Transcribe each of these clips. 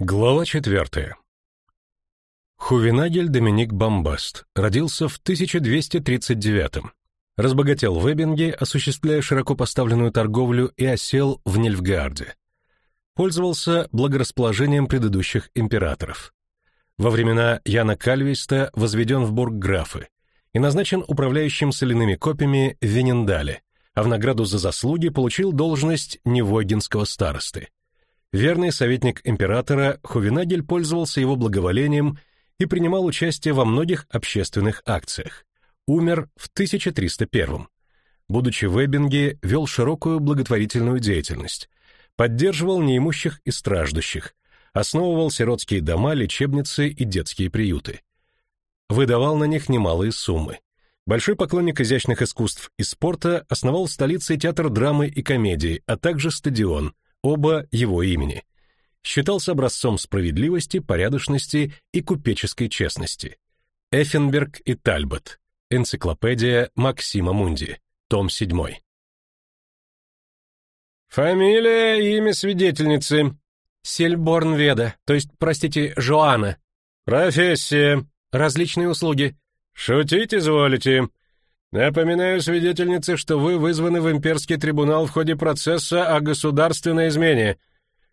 Глава четвертая. Хувенагель Доминик Бомбаст родился в 1239-м. Разбогател в Эббинге, осуществляя широко поставленную торговлю, и осел в Нильфгаарде. Пользовался благорасположением предыдущих императоров. Во времена Яна Кальвейста возведен в бургграфы и назначен управляющим соляными копями в Венендале, а в награду за заслуги получил должность невойгинского старосты. Верный советник императора Хувенагель пользовался его благоволением и принимал участие во многих общественных акциях. Умер в 1301 Будучи в Эббинге, вел широкую благотворительную деятельность, поддерживал неимущих и страждущих, основывал сиротские дома, лечебницы и детские приюты. Выдавал на них немалые суммы. Большой поклонник изящных искусств и спорта основал в столице театр драмы и комедии, а также стадион – оба его имени. Считался образцом справедливости, порядочности и купеческой честности. Эффенберг и Тальбот. Энциклопедия Максима Мунди. Том 7. Фамилия и имя свидетельницы. Сельборн Веда, то есть, простите, Жоанна. Профессия. Различные услуги. Шутить изволите. Напоминаю свидетельнице, что вы вызваны в имперский трибунал в ходе процесса о государственной измене.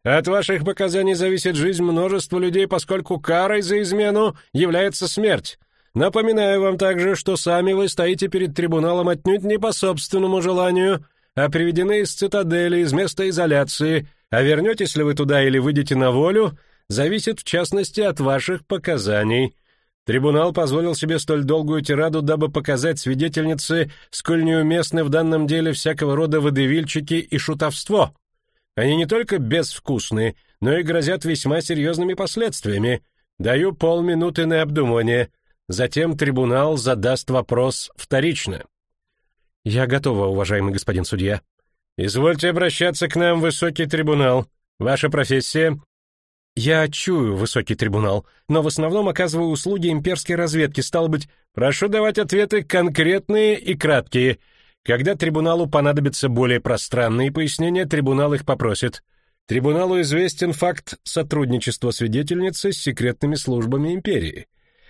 От ваших показаний зависит жизнь множества людей, поскольку карой за измену является смерть. Напоминаю вам также, что сами вы стоите перед трибуналом отнюдь не по собственному желанию, а приведены из цитадели, из места изоляции, а вернетесь ли вы туда или выйдете на волю, зависит в частности от ваших показаний. Трибунал позволил себе столь долгую тираду, дабы показать свидетельнице, сколь неуместны в данном деле всякого рода водевильчики и шутовство. Они не только безвкусны, но и грозят весьма серьезными последствиями. Даю полминуты на обдумывание. Затем трибунал задаст вопрос вторично. Я готова, уважаемый господин судья. Извольте обращаться к нам, высокий трибунал. Ваша профессия? Я чую высокий трибунал, но в основном оказываю услуги имперской разведки, стало быть, прошу давать ответы конкретные и краткие. Когда трибуналу понадобятся более пространные пояснения, трибунал их попросит. Трибуналу известен факт сотрудничества свидетельницы с секретными службами империи.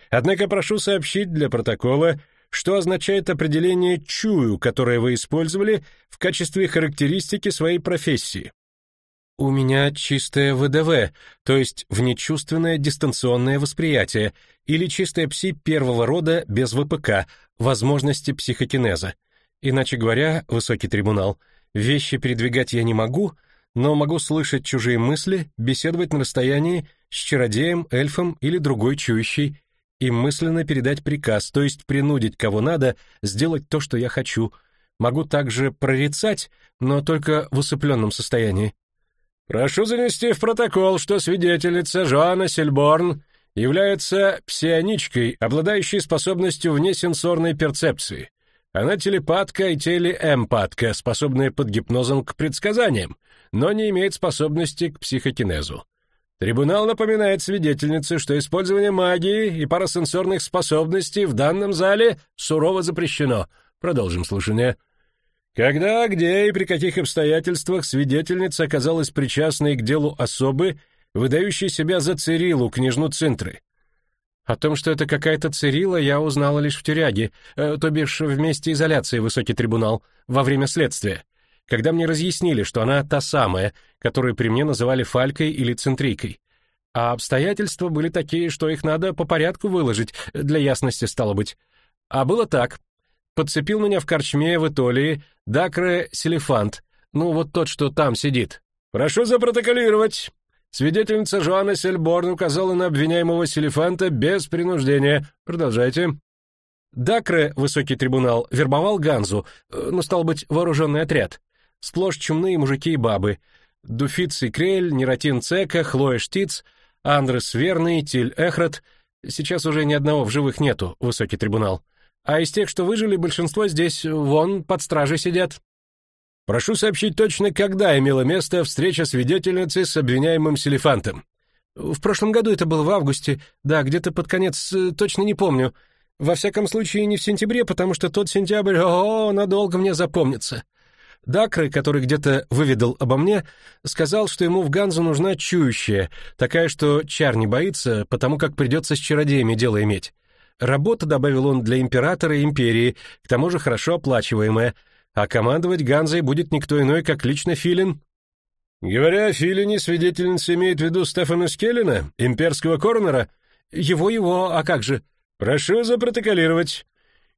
Однако прошу сообщить для протокола, что означает определение «чую», которое вы использовали в качестве характеристики своей профессии. У меня чистое ВДВ, то есть внечувственное дистанционное восприятие, или чистая пси первого рода без ВПК, возможности психокинеза. Иначе говоря, высокий трибунал, вещи передвигать я не могу, но могу слышать чужие мысли, беседовать на расстоянии с чародеем, эльфом или другой чующей, и мысленно передать приказ, то есть принудить кого надо сделать то, что я хочу. Могу также прорицать, но только в усыпленном состоянии. Прошу занести в протокол, что свидетельница Жоанна Сельборн является псионичкой, обладающей способностью внесенсорной перцепции. Она телепатка и телеэмпатка, способная под гипнозом к предсказаниям, но не имеет способности к психокинезу. Трибунал напоминает свидетельнице, что использование магии и парасенсорных способностей в данном зале сурово запрещено. Продолжим слушание. Когда, где и при каких обстоятельствах свидетельница оказалась причастной к делу особы, выдающей себя за Цирилу, княжну Цинтры? О том, что это какая-то Цирила, я узнала лишь в тюряге, э, то бишь в месте изоляции высокий трибунал, во время следствия, когда мне разъяснили, что она та самая, которую при мне называли Фалькой или Центрикой. А обстоятельства были такие, что их надо по порядку выложить, для ясности стало быть. А было так подцепил меня в корчме в Итолии Дакре Селефант, ну вот тот, что там сидит. Прошу запротоколировать. Свидетельница Жоанна Сельборн указала на обвиняемого Селефанта без принуждения. Продолжайте. Дакре, высокий трибунал, вербовал Ганзу, э, ну, стал быть, вооруженный отряд. Сплошь чумные мужики и бабы. Дуфиц и Крель, Нератин Цека, Хлоя Штиц, Андрес Верный, Тиль Эхрот. Сейчас уже ни одного в живых нету, высокий трибунал. А из тех, что выжили, большинство здесь, вон, под стражей сидят. Прошу сообщить точно, когда имела место встреча свидетельницы с обвиняемым Селефантом. В прошлом году это было в августе, да, где-то под конец, э, точно не помню. Во всяком случае, не в сентябре, потому что тот сентябрь, о, надолго мне запомнится. Дакры, который где-то выведал обо мне, сказал, что ему в Ганзу нужна чующая, такая, что чар не боится, потому как придется с чародеями дело иметь. Работа, добавил он, для императора и империи, к тому же хорошо оплачиваемая, а командовать Ганзой будет никто иной, как лично Филин. Говоря о Филине, свидетельница имеет в виду Стефана Скеллина, имперского коронера? Его-его, а как же? Прошу запротоколировать.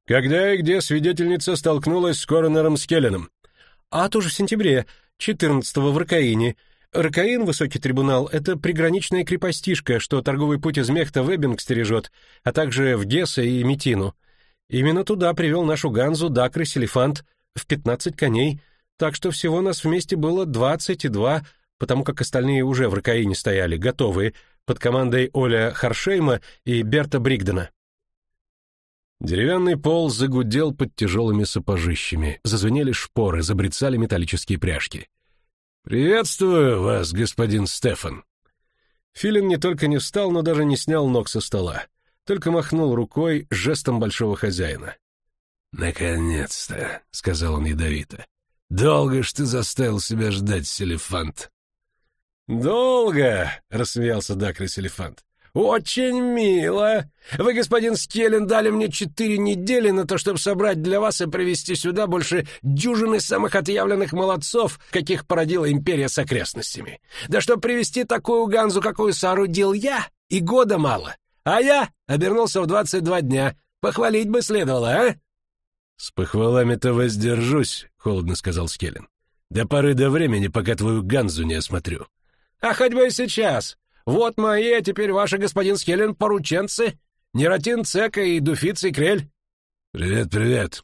Когда и где свидетельница столкнулась с коронером Скелленом? А тоже в сентябре, 14-го в Ракаине. Ракаин, высокий трибунал, это приграничная крепостишка, что торговый путь из Мехта в Эббинг стережет, а также в Гесса и Метину. Именно туда привел нашу Ганзу Дакры Селефант в 15 коней, так что всего нас вместе было 22, потому как остальные уже в Ракаине стояли, готовые, под командой Оля Харшейма и Берта Бригдена. Деревянный пол загудел под тяжелыми сапожищами, зазвенели шпоры, забрицали металлические пряжки. «Приветствую вас, господин Стефан!» Филин не только не встал, но даже не снял ног со стола, только махнул рукой жестом большого хозяина. «Наконец-то!» — сказал он ядовито. «Долго ж ты заставил себя ждать, Селефант!» «Долго!» — рассмеялся Дакрис Селефант. «Очень мило. Вы, господин Скеллен, дали мне четыре недели на то, чтобы собрать для вас и привести сюда больше дюжины самых отъявленных молодцов, каких породила империя с окрестностями. Да чтобы привести такую ганзу, какую соорудил я, и года мало. А я обернулся в двадцать два дня. Похвалить бы следовало, а?» «С похвалами-то воздержусь», — холодно сказал Скеллен. «До поры до времени, пока твою ганзу не осмотрю». «А хоть бы и сейчас. Вот мои, а теперь ваши, господин Скеллен, порученцы. Нератин Цека и Дуфиц и Крель. Привет, привет.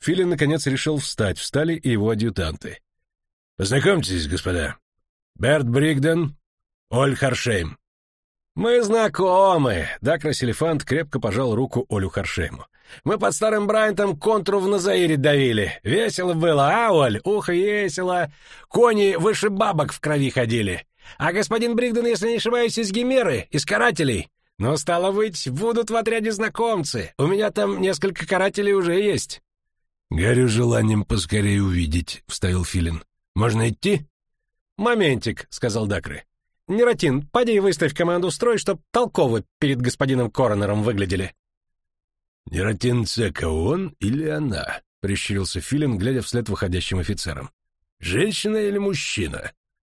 Филин наконец решил встать, встали и его адъютанты. Познакомьтесь, господа. Берт Бригден, Оль Харшейм. Мы знакомы. Дакра Селефант крепко пожал руку Олю Харшейму. Мы под старым Брайантом контру в Назаире давили. Весело было, а, Оль? Ух, весело. Кони выше бабок в крови ходили. А господин Бригден, если не ошибаюсь, из Гимеры, из карателей. Но, стало быть, будут в отряде знакомцы. У меня там несколько карателей уже есть». «Горю желанием поскорее увидеть», — вставил Филин. «Можно идти?» «Моментик», — сказал Дакры. «Нератин, поди выставь команду строй, чтоб толково перед господином Коронером выглядели». «Нератин Цека он или она?» — прищурился Филин, глядя вслед выходящим офицерам. «Женщина или мужчина?»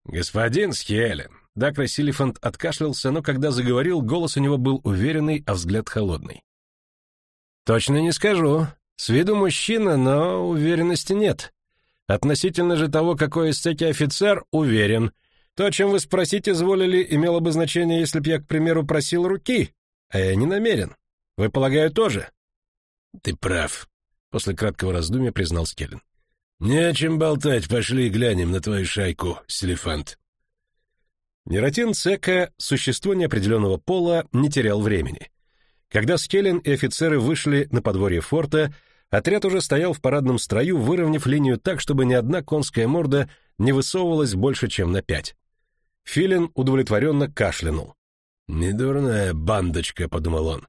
«Господин Схелен!» Дакра Силифант откашлялся, но когда заговорил, голос у него был уверенный, а взгляд холодный. «Точно не скажу. С виду мужчина, но уверенности нет. Относительно же того, какой из цеки офицер, уверен. То, о чем вы спросить изволили, имело бы значение, если б я, к примеру, просил руки, а я не намерен. Вы, полагаю, тоже?» «Ты прав», — после краткого раздумья признал Скеллен. «Не о чем болтать, пошли глянем на твою шайку, Селефант». Нератин Цека, существо неопределенного пола, не терял времени. Когда Скеллен и офицеры вышли на подворье форта, отряд уже стоял в парадном строю, выровняв линию так, чтобы ни одна конская морда не высовывалась больше, чем на пять. Филин удовлетворенно кашлянул. «Недурная бандочка», — подумал он.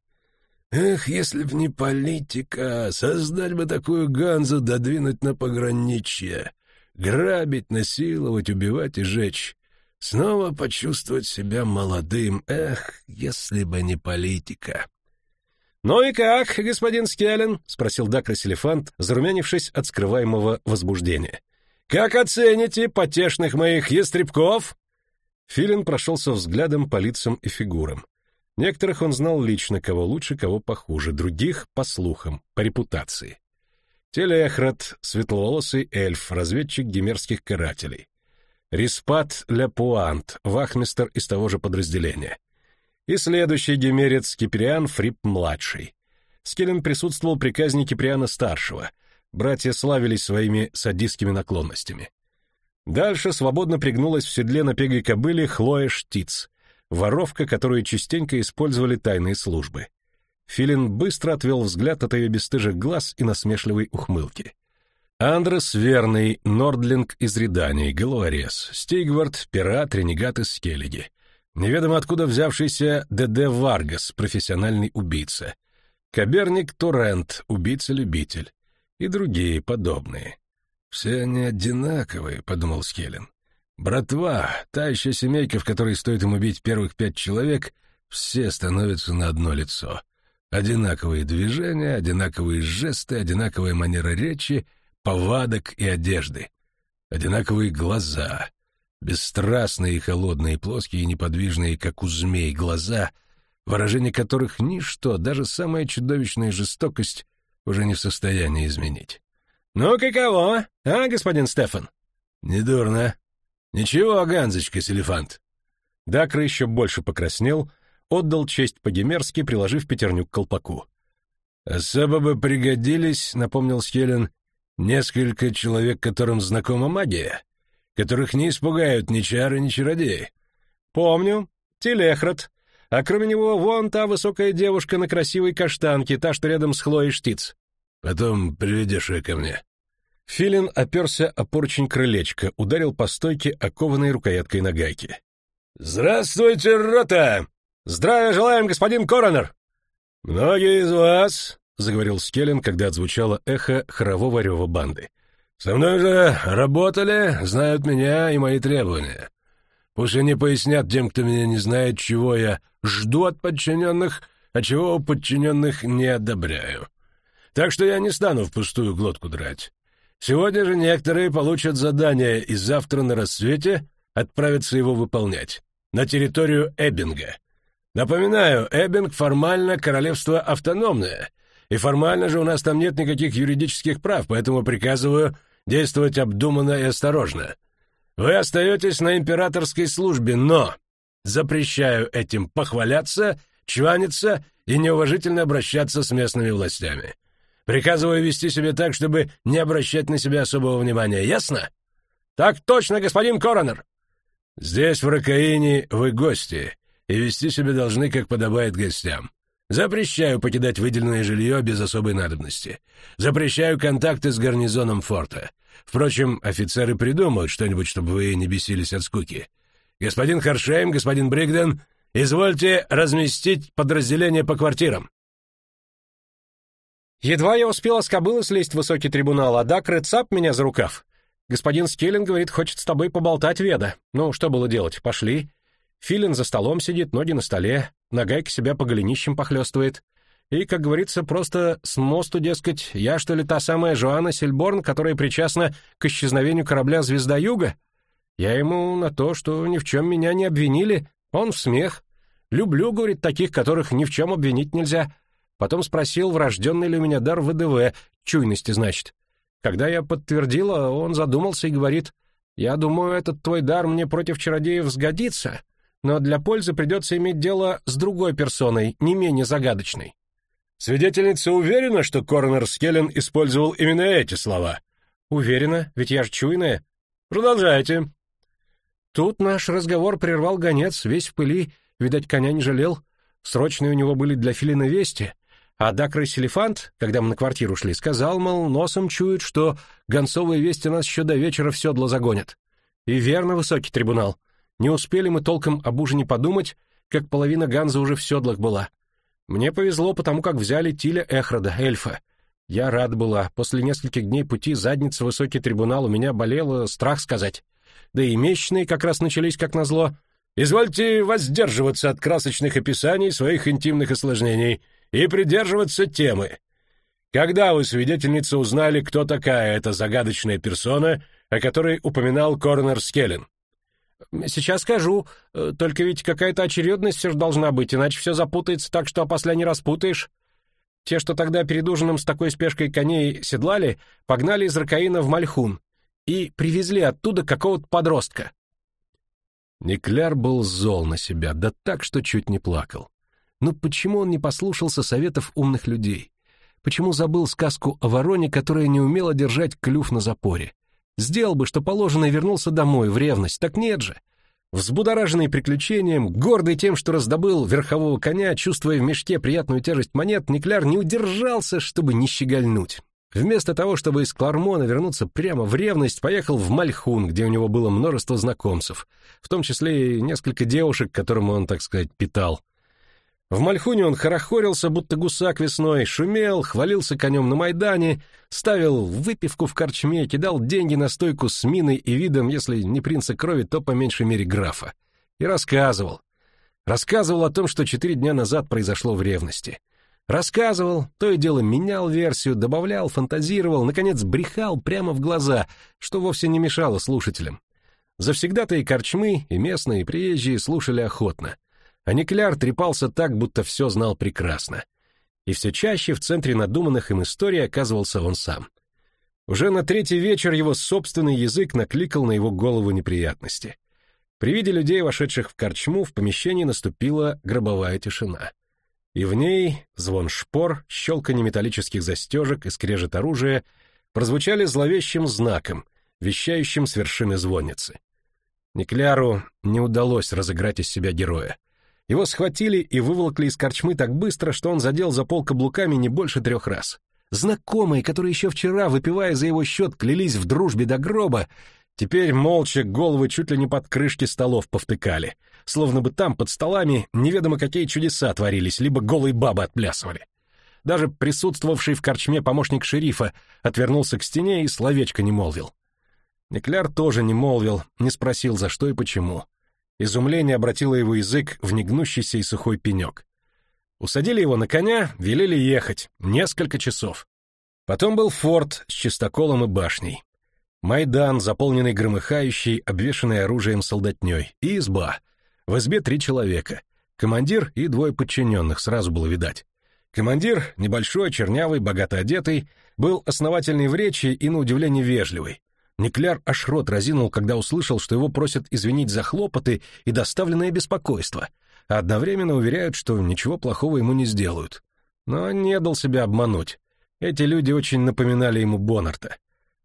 Эх, если б не политика, создать бы такую ганзу, додвинуть на пограничье, грабить, насиловать, убивать и жечь. Снова почувствовать себя молодым. Эх, если бы не политика. «Ну и как, господин Скеллен?» — спросил Дакрос Элефант, зарумянившись от скрываемого возбуждения. «Как оцените потешных моих ястребков?» Филин прошелся взглядом по лицам и фигурам. Некоторых он знал лично, кого лучше, кого похуже, других — по слухам, по репутации. Телехрат, светловолосый эльф, разведчик гимерских карателей. Риспат Ляпуант, вахмистер из того же подразделения. И следующий гимерец Киприан Фрип-младший. Скеллен присутствовал при казни Киприана-старшего. Братья славились своими садистскими наклонностями. Дальше свободно пригнулась в седле на пегой кобыле Хлоя Штиц — воровка, которую частенько использовали тайные службы. Филин быстро отвел взгляд от ее бесстыжих глаз и насмешливой ухмылки. Андрес Верный, Нордлинг из Редании, Галуарес, Стигвард, пират, ренегат из Скеллиги. Неведомо откуда взявшийся Д.Д. Варгас, профессиональный убийца. Каберник Торрент, убийца-любитель. И другие подобные. «Все они одинаковые», — подумал Скеллен. «Братва, та еще семейка, в которой стоит им убить первых пять человек, все становятся на одно лицо. Одинаковые движения, одинаковые жесты, одинаковая манера речи, повадок и одежды. Одинаковые глаза, бесстрастные и холодные, плоские и неподвижные, как у змей, глаза, выражение которых ничто, даже самая чудовищная жестокость, уже не в состоянии изменить. «Ну, каково, а, господин Стефан?» «Недурно. Ничего, Ганзочка, Селефант». Дакр еще больше покраснел, отдал честь по-гемерски, приложив пятерню к колпаку. «Особо бы пригодились, — напомнил Скеллен, — несколько человек, которым знакома магия, которых не испугают ни чары, ни чародеи». «Помню. Телехрот. А кроме него вон та высокая девушка на красивой каштанке, та, что рядом с Хлоей Штиц». «Потом приведешь ее ко мне». Филин оперся о поручень крылечка, ударил по стойке, окованной рукояткой на гайке. «Здравствуйте, рота!» «Здравия желаем, господин коронер!» «Многие из вас, — заговорил Скеллен, когда отзвучало эхо хорового рева банды, — со мной же работали, знают меня и мои требования. Пусть они пояснят тем, кто меня не знает, чего я жду от подчиненных, а чего у подчиненных не одобряю. Так что я не стану впустую глотку драть. Сегодня же некоторые получат задание и завтра на рассвете отправятся его выполнять. На территорию Эббинга. Напоминаю, Эббинг формально королевство автономное, и формально же у нас там нет никаких юридических прав, поэтому приказываю действовать обдуманно и осторожно. Вы остаетесь на императорской службе, но запрещаю этим похваляться, чваниться и неуважительно обращаться с местными властями. Приказываю вести себя так, чтобы не обращать на себя особого внимания, ясно? Так точно, господин коронер. Здесь, в Ракаине, вы гости, и вести себя должны, как подобает гостям. Запрещаю покидать выделенное жилье без особой надобности. Запрещаю контакты с гарнизоном форта. Впрочем, офицеры придумают что-нибудь, чтобы вы не бесились от скуки. Господин Харшейм, господин Бригден, извольте разместить подразделение по квартирам. Едва я успела с кобылы слезть в высокий трибунал, а Дакры цап меня за рукав. Господин Скеллин говорит, хочет с тобой поболтать, Веда. Ну, что было делать? Пошли. Филин за столом сидит, ноги на столе, нагайка себя по голенищам похлестывает. И, как говорится, просто с мосту, дескать, я, что ли, та самая Жоанна Сильборн, которая причастна к исчезновению корабля «Звезда Юга»? Я ему на то, что ни в чем меня не обвинили, он в смех. Люблю, говорит, таких, которых ни в чем обвинить нельзя. Потом спросил, врожденный ли у меня дар ВДВ, чуйности, значит. Когда я подтвердила, он задумался и говорит, «Я думаю, этот твой дар мне против чародеев сгодится, но для пользы придется иметь дело с другой персоной, не менее загадочной. Свидетельница уверена, что Коронер Скеллен использовал именно эти слова? Уверена, ведь я ж чуйная. Продолжайте. Тут наш разговор прервал гонец, весь в пыли, видать, коня не жалел. Срочные у него были для Филина вести. А Дакры Селефант, когда мы на квартиру шли, сказал, мол, носом чует, что гонцовые вести нас еще до вечера в седло загонят. И верно, высокий трибунал. Не успели мы толком об ужине подумать, как половина Ганза уже в седлах была. Мне повезло, потому как взяли Тиля Эхрода, эльфа. Я рад была. После нескольких дней пути задница высокий трибунал у меня болела, страх сказать. Да и месячные как раз начались, как назло. Извольте воздерживаться от красочных описаний своих интимных осложнений и придерживаться темы. Когда вы, свидетельница, узнали, кто такая эта загадочная персона, о которой упоминал Корнер Скеллен? Сейчас скажу, э, только ведь какая-то очередность все же должна быть, иначе все запутается так, что опосля не распутаешь. Те, что тогда перед ужином с такой спешкой коней седлали, погнали из Ракаина в Мальхун и привезли оттуда какого-то подростка. Никляр был зол на себя, да так, что чуть не плакал. Но почему он не послушался советов умных людей? Почему забыл сказку о вороне, которая не умела держать клюв на запоре? Сделал бы, что положено, и вернулся домой в ревность. Так нет же. Взбудораженный приключением, гордый тем, что раздобыл верхового коня, чувствуя в мешке приятную тяжесть монет, Никляр не удержался, чтобы не щегольнуть. Вместо того, чтобы из Клармона вернуться прямо в ревность, поехал в Мальхун, где у него было множество знакомцев, в том числе и несколько девушек, которым он, так сказать, питал. В Мальхуне он хорохорился, будто гусак весной, шумел, хвалился конем на Майдане, ставил выпивку в корчме, кидал деньги на стойку с миной и видом, если не принца крови, то по меньшей мере графа. И рассказывал. Рассказывал о том, что четыре дня назад произошло в ревности. Рассказывал, то и дело менял версию, добавлял, фантазировал, наконец брехал прямо в глаза, что вовсе не мешало слушателям. Завсегда-то и корчмы, и местные, и приезжие слушали охотно — а Никляр трепался так, будто все знал прекрасно. И все чаще в центре надуманных им историй оказывался он сам. Уже на третий вечер его собственный язык накликал на его голову неприятности. При виде людей, вошедших в корчму, в помещении наступила гробовая тишина. И в ней звон шпор, щелканье металлических застежек и скрежет оружия прозвучали зловещим знаком, вещающим с вершины звонницы. Никляру не удалось разыграть из себя героя. Его схватили и выволокли из корчмы так быстро, что он задел за пол каблуками не больше трех раз. Знакомые, которые еще вчера, выпивая за его счет, клялись в дружбе до гроба, теперь молча головы чуть ли не под крышки столов повтыкали, словно бы там, под столами, неведомо какие чудеса творились, либо голые бабы отплясывали. Даже присутствовавший в корчме помощник шерифа отвернулся к стене и словечко не молвил. Некляр тоже не молвил, не спросил, за что и почему. Изумление обратило его язык в негнущийся и сухой пенек. Усадили его на коня, велели ехать, несколько часов. Потом был форт с чистоколом и башней. Майдан, заполненный громыхающей, обвешанной оружием солдатней, и изба. В избе три человека. Командир и двое подчиненных, сразу было видать. Командир, небольшой, чернявый, богато одетый, был основательный в речи и, на удивление, вежливый. Никляр аж рот разинул, когда услышал, что его просят извинить за хлопоты и доставленное беспокойство, а одновременно уверяют, что ничего плохого ему не сделают. Но не дал себя обмануть. Эти люди очень напоминали ему Боннарта.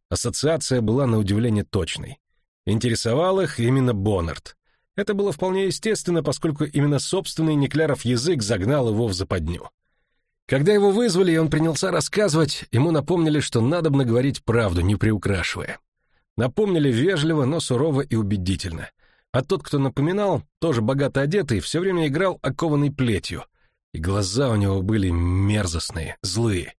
Ассоциация была на удивление точной. Интересовал их именно Боннарт. Это было вполне естественно, поскольку именно собственный Некляров язык загнал его в западню. Когда его вызвали, и он принялся рассказывать, ему напомнили, что надобно говорить правду, не приукрашивая. Напомнили вежливо, но сурово и убедительно. А тот, кто напоминал, тоже богато одетый, все время играл окованной плетью. И глаза у него были мерзостные, злые.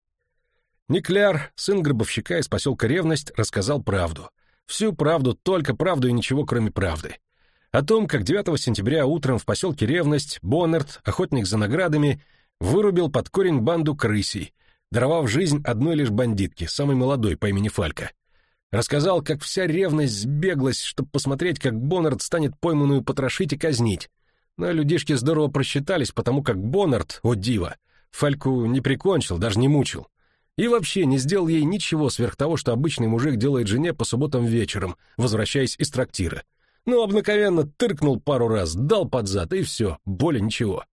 Никляр, сын гробовщика из поселка Ревность, рассказал правду. Всю правду, только правду и ничего, кроме правды. О том, как 9 сентября утром в поселке Ревность Боннард, охотник за наградами, вырубил под корень банду крысей, даровав жизнь одной лишь бандитке, самой молодой по имени Фалька. Рассказал, как вся ревность сбеглась, чтобы посмотреть, как Боннард станет пойманную потрошить и казнить. Но людишки здорово просчитались, потому как Боннард, о диво, Фальку не прикончил, даже не мучил. И вообще не сделал ей ничего сверх того, что обычный мужик делает жене по субботам вечером, возвращаясь из трактира. Ну, обыкновенно тыркнул пару раз, дал под зад, и все, более ничего.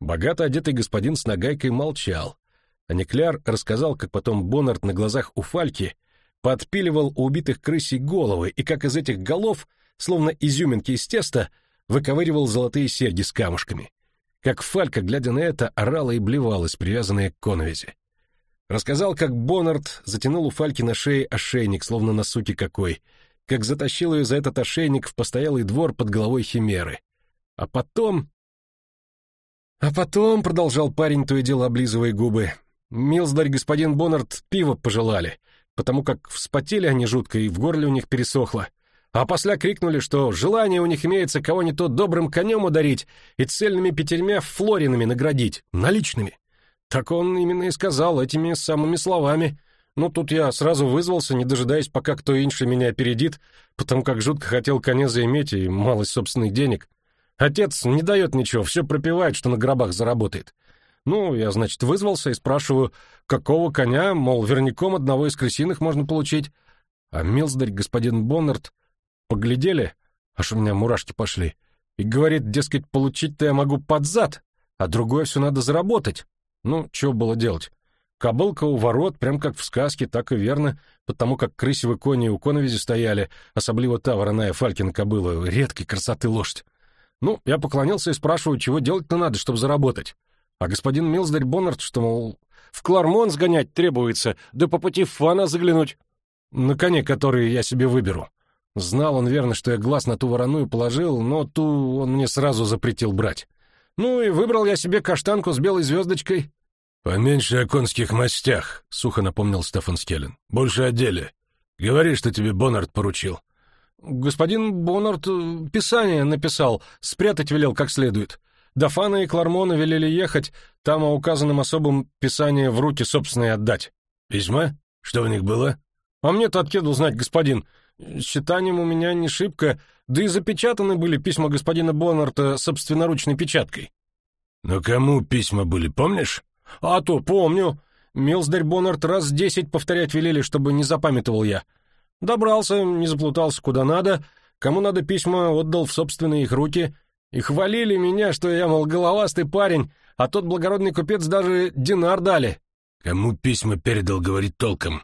Богато одетый господин с нагайкой молчал, а Некляр рассказал, как потом Боннард на глазах у Фальки подпиливал у убитых крысей головы и как из этих голов, словно изюминки из теста, выковыривал золотые серьги с камушками. Как Фалька, глядя на это, орала и блевалась, привязанная к коновизе. Рассказал, как Боннард затянул у Фальки на шее ошейник, словно на суке какой, как затащил ее за этот ошейник в постоялый двор под головой химеры. А потом... А потом, — продолжал парень, то и дело облизывая губы, — милздарь господин Боннард пиво пожелали — потому как вспотели они жутко и в горле у них пересохло. А после крикнули, что желание у них имеется кого не то добрым конем ударить и цельными пятерьмя флоринами наградить, наличными. Так он именно и сказал этими самыми словами. Ну, тут я сразу вызвался, не дожидаясь, пока кто инший меня опередит, потому как жутко хотел коня заиметь и малость собственных денег. Отец не дает ничего, все пропивает, что на гробах заработает. Ну, я, значит, вызвался и спрашиваю, какого коня, мол, верняком одного из крысиных можно получить. А Милздарь, господин Боннард, поглядели, аж у меня мурашки пошли, и говорит, дескать, получить-то я могу под зад, а другое все надо заработать. Ну, что было делать? Кобылка у ворот, прям как в сказке, так и верно, потому как крысевы кони у коновизи стояли, особливо та вороная Фалькина кобыла, редкой красоты лошадь. Ну, я поклонился и спрашиваю, чего делать-то надо, чтобы заработать. А господин Милздарь Боннард, что, мол, в Клармон сгонять требуется, да по пути в Фана заглянуть. На коне, который я себе выберу. Знал он верно, что я глаз на ту вороную положил, но ту он мне сразу запретил брать. Ну и выбрал я себе каштанку с белой звездочкой». «Поменьше о конских мастях», — сухо напомнил Стефан Скеллен. «Больше о деле. Говори, что тебе Боннард поручил». «Господин Боннард э, писание написал, спрятать велел как следует. До Фана и Клармона велели ехать, там о указанном особом писание в руки собственные отдать». «Письма? Что в них было?» «А мне-то откуда знать, господин? С читанием у меня не шибко, да и запечатаны были письма господина Боннарта собственноручной печаткой». «Но кому письма были, помнишь?» «А то помню. Милсдарь Боннарт раз десять повторять велели, чтобы не запамятовал я. Добрался, не заплутался куда надо, кому надо письма отдал в собственные их руки, и хвалили меня, что я, мол, головастый парень, а тот благородный купец даже динар дали». «Кому письма передал, говорит толком?»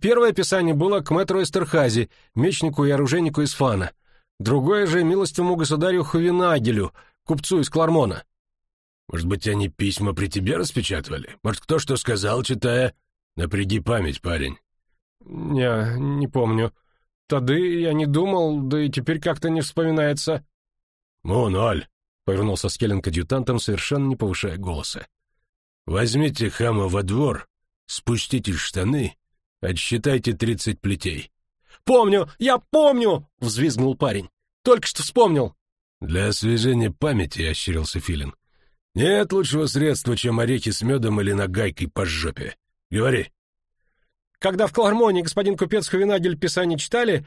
Первое описание было к мэтру Эстерхази, мечнику и оружейнику из Фана. Другое же милостивому государю Хувенагелю, купцу из Клармона. Может быть, они письма при тебе распечатывали? Может, кто что сказал, читая? Напряги память, парень. Не, не помню. Тады я не думал, да и теперь как-то не вспоминается. Мон, Оль, повернулся Скеллен к адъютантам, совершенно не повышая голоса. Возьмите хама во двор, спустите штаны Отсчитайте тридцать плетей. «Помню! Я помню!» — взвизгнул парень. «Только что вспомнил!» «Для освежения памяти», — ощерился Филин. «Нет лучшего средства, чем орехи с медом или нагайкой по жопе. Говори». Когда в Клармоне господин купец Хувенагель писание читали,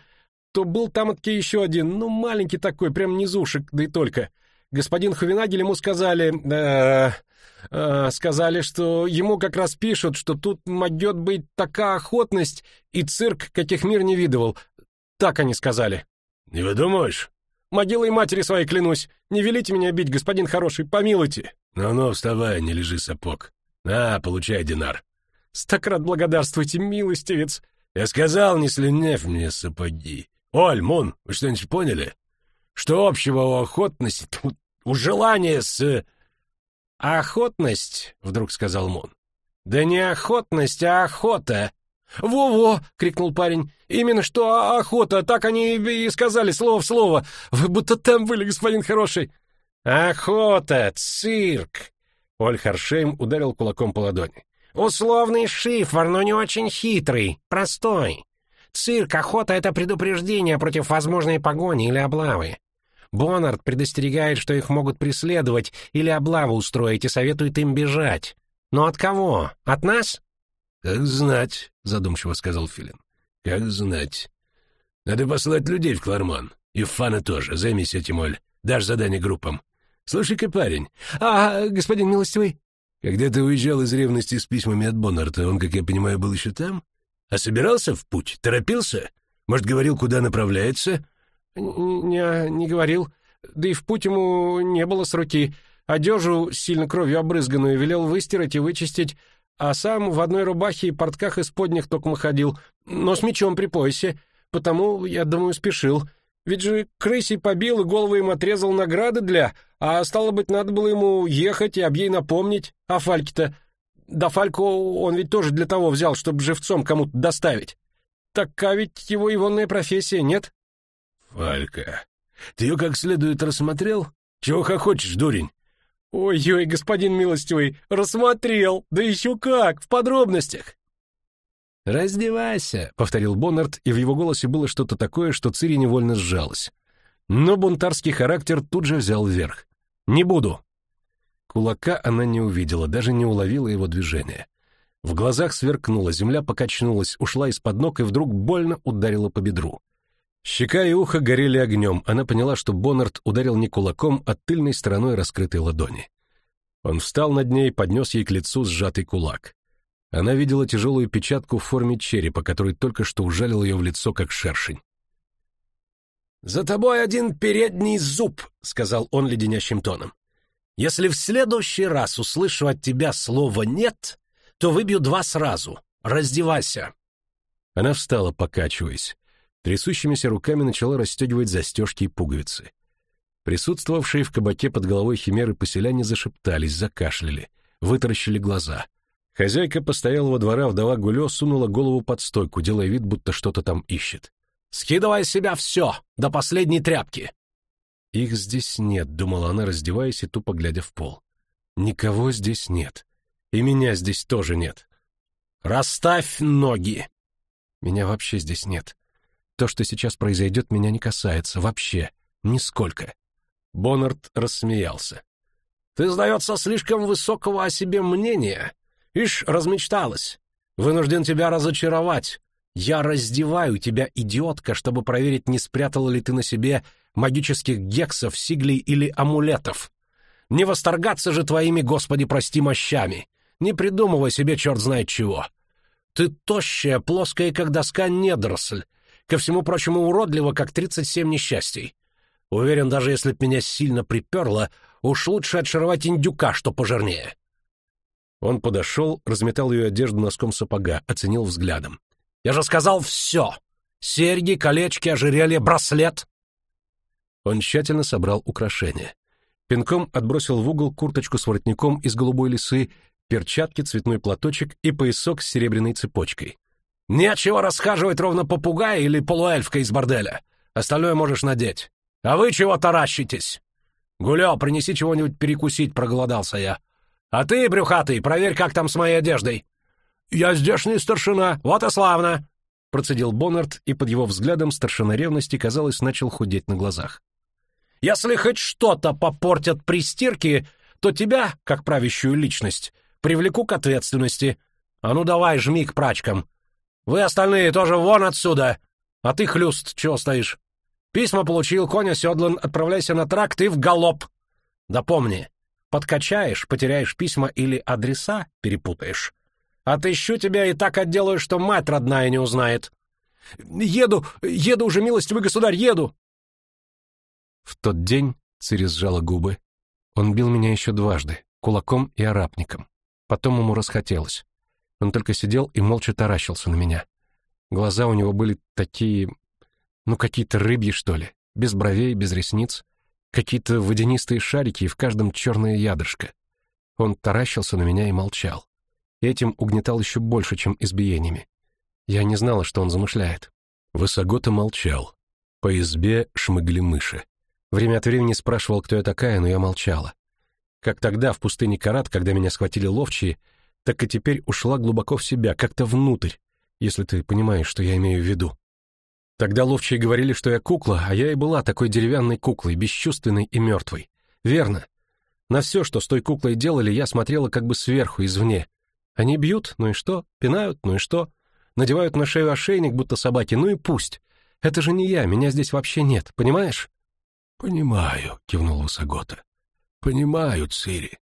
то был там еще один, ну, маленький такой, прям низушек, да и только. Господин Хувенагель ему сказали... Э, э, сказали, что ему как раз пишут, что тут могет быть такая охотность и цирк, каких мир не видывал. Так они сказали. Не выдумываешь? Могилой матери своей клянусь. Не велите меня бить, господин хороший, помилуйте. Ну-ну, вставай, не лежи сапог. На, получай динар. Стократ благодарствуйте, милостивец. Я сказал, не слюнев мне сапоги. Оль, Мун, вы что-нибудь поняли? Что общего у охотности, у желания с... «Охотность», — вдруг сказал Мун. «Да не охотность, а охота». «Во-во!» — крикнул парень. «Именно что охота, так они и сказали слово в слово. Вы будто там были, господин хороший». «Охота, цирк!» Оль Харшейм ударил кулаком по ладони. «Условный шифр, но не очень хитрый, простой. Цирк, охота — это предупреждение против возможной погони или облавы. Бонарт предостерегает, что их могут преследовать или облаву устроить и советует им бежать. Но от кого? От нас? Как знать, задумчиво сказал Филин. Как знать. Надо послать людей в Клармон. И в Фано тоже. Займись этим, Оль. Дашь задание группам. Слушай-ка, парень. А, господин милостивый. Когда ты уезжал из ревности с письмами от Боннарта, он, как я понимаю, был еще там? А собирался в путь? Торопился? Может, говорил, куда направляется? «Не, не говорил. Да и в путь ему не было с руки. Одежу, сильно кровью обрызганную, велел выстирать и вычистить, а сам в одной рубахе и портках из подних токмо ходил, но с мечом при поясе, потому, я думаю, спешил. Ведь же крысей побил и голову им отрезал награды для, а стало быть, надо было ему ехать и об ей напомнить, а Фальке-то... Да Фальку он ведь тоже для того взял, чтобы живцом кому-то доставить. Так а ведь его ивонная профессия, нет?» Фалька, ты ее как следует рассмотрел? Чего хохочешь, дурень? Ой-ой, господин милостивый, рассмотрел, да еще как, в подробностях. «Раздевайся», — повторил Боннард, и в его голосе было что-то такое, что Цири невольно сжалась. Но бунтарский характер тут же взял вверх. «Не буду». Кулака она не увидела, даже не уловила его движения. В глазах сверкнула, земля покачнулась, ушла из-под ног и вдруг больно ударила по бедру. Щека и ухо горели огнем, она поняла, что Боннард ударил не кулаком, а тыльной стороной раскрытой ладони. Он встал над ней, поднес ей к лицу сжатый кулак. Она видела тяжелую печатку в форме черепа, который только что ужалил ее в лицо, как шершень. «За тобой один передний зуб», — сказал он леденящим тоном. «Если в следующий раз услышу от тебя слово «нет», то выбью два сразу. Раздевайся». Она встала, покачиваясь трясущимися руками начала расстегивать застежки и пуговицы. Присутствовавшие в кабаке под головой химеры поселяне зашептались, закашляли, вытаращили глаза. Хозяйка постоялого двора вдова Гулё сунула голову под стойку, делая вид, будто что-то там ищет. «Скидывай с себя все, до последней тряпки!» Их здесь нет, думала она, раздеваясь и тупо глядя в пол. Никого здесь нет. И меня здесь тоже нет. Расставь ноги. Меня вообще здесь нет. То, что сейчас произойдет, меня не касается вообще, нисколько. Боннард рассмеялся. Ты, сдается, слишком высокого о себе мнения. Ишь, размечталась. Вынужден тебя разочаровать. Я раздеваю тебя, идиотка, чтобы проверить, не спрятала ли ты на себе магических гексов, сиглей или амулетов. Не восторгаться же твоими, Господи, прости, мощами. Не придумывай себе черт знает чего. Ты тощая, плоская, как доска недоросль. Ко всему прочему уродлива, как тридцать семь несчастий. Уверен, даже если б меня сильно приперло, уж лучше отшаровать индюка, что пожирнее. Он подошел, разметал ее одежду носком сапога, оценил взглядом. «Я же сказал все! Серьги, колечки, ожерелье, браслет!» Он тщательно собрал украшения. Пинком отбросил в угол курточку с воротником из голубой лисы, перчатки, цветной платочек и поясок с серебряной цепочкой. «Нечего расхаживать ровно попугай или полуэльфка из борделя. Остальное можешь надеть. А вы чего таращитесь? Гулё, принеси чего-нибудь перекусить, проголодался я. А ты, брюхатый, проверь, как там с моей одеждой. Я здешний старшина, вот и славно, процедил Боннард, и под его взглядом старшина ревности, казалось, начал худеть на глазах. Если хоть что-то попортят при стирке, то тебя, как правящую личность, привлеку к ответственности. А ну давай, жми к прачкам. Вы остальные тоже вон отсюда. А ты, хлюст, чего стоишь? Письма получил, конь оседлан, отправляйся на тракт и в галоп. Да помни, подкачаешь, потеряешь письма или адреса перепутаешь. Отыщу тебя и так отделаю, что мать родная не узнает. Еду, еду уже, милостивый государь, еду. В тот день Цири сжала губы. Он бил меня еще дважды, кулаком и арапником. Потом ему расхотелось. Он только сидел и молча таращился на меня. Глаза у него были такие ну, какие-то рыбьи, что ли, без бровей, без ресниц, какие-то водянистые шарики и в каждом черное ядрышко. Он таращился на меня и молчал. Этим угнетал еще больше, чем избиениями. Я не знала, что он замышляет. Высогота молчал. По избе шмыгли мыши. Время от времени спрашивал, кто я такая, но я молчала. Как тогда, в пустыне Карат, когда меня схватили ловчие, так и теперь ушла глубоко в себя, как-то внутрь, если ты понимаешь, что я имею в виду. Тогда ловчие говорили, что я кукла, а я и была такой деревянной куклой, бесчувственной и мертвой. Верно. На все, что с той куклой делали, я смотрела как бы сверху, извне. Они бьют, ну и что? Пинают, ну и что? Надевают на шею ошейник, будто собаки, ну и пусть. Это же не я, меня здесь вообще нет, понимаешь? Понимаю, кивнул Высогота. Понимаю, Цири.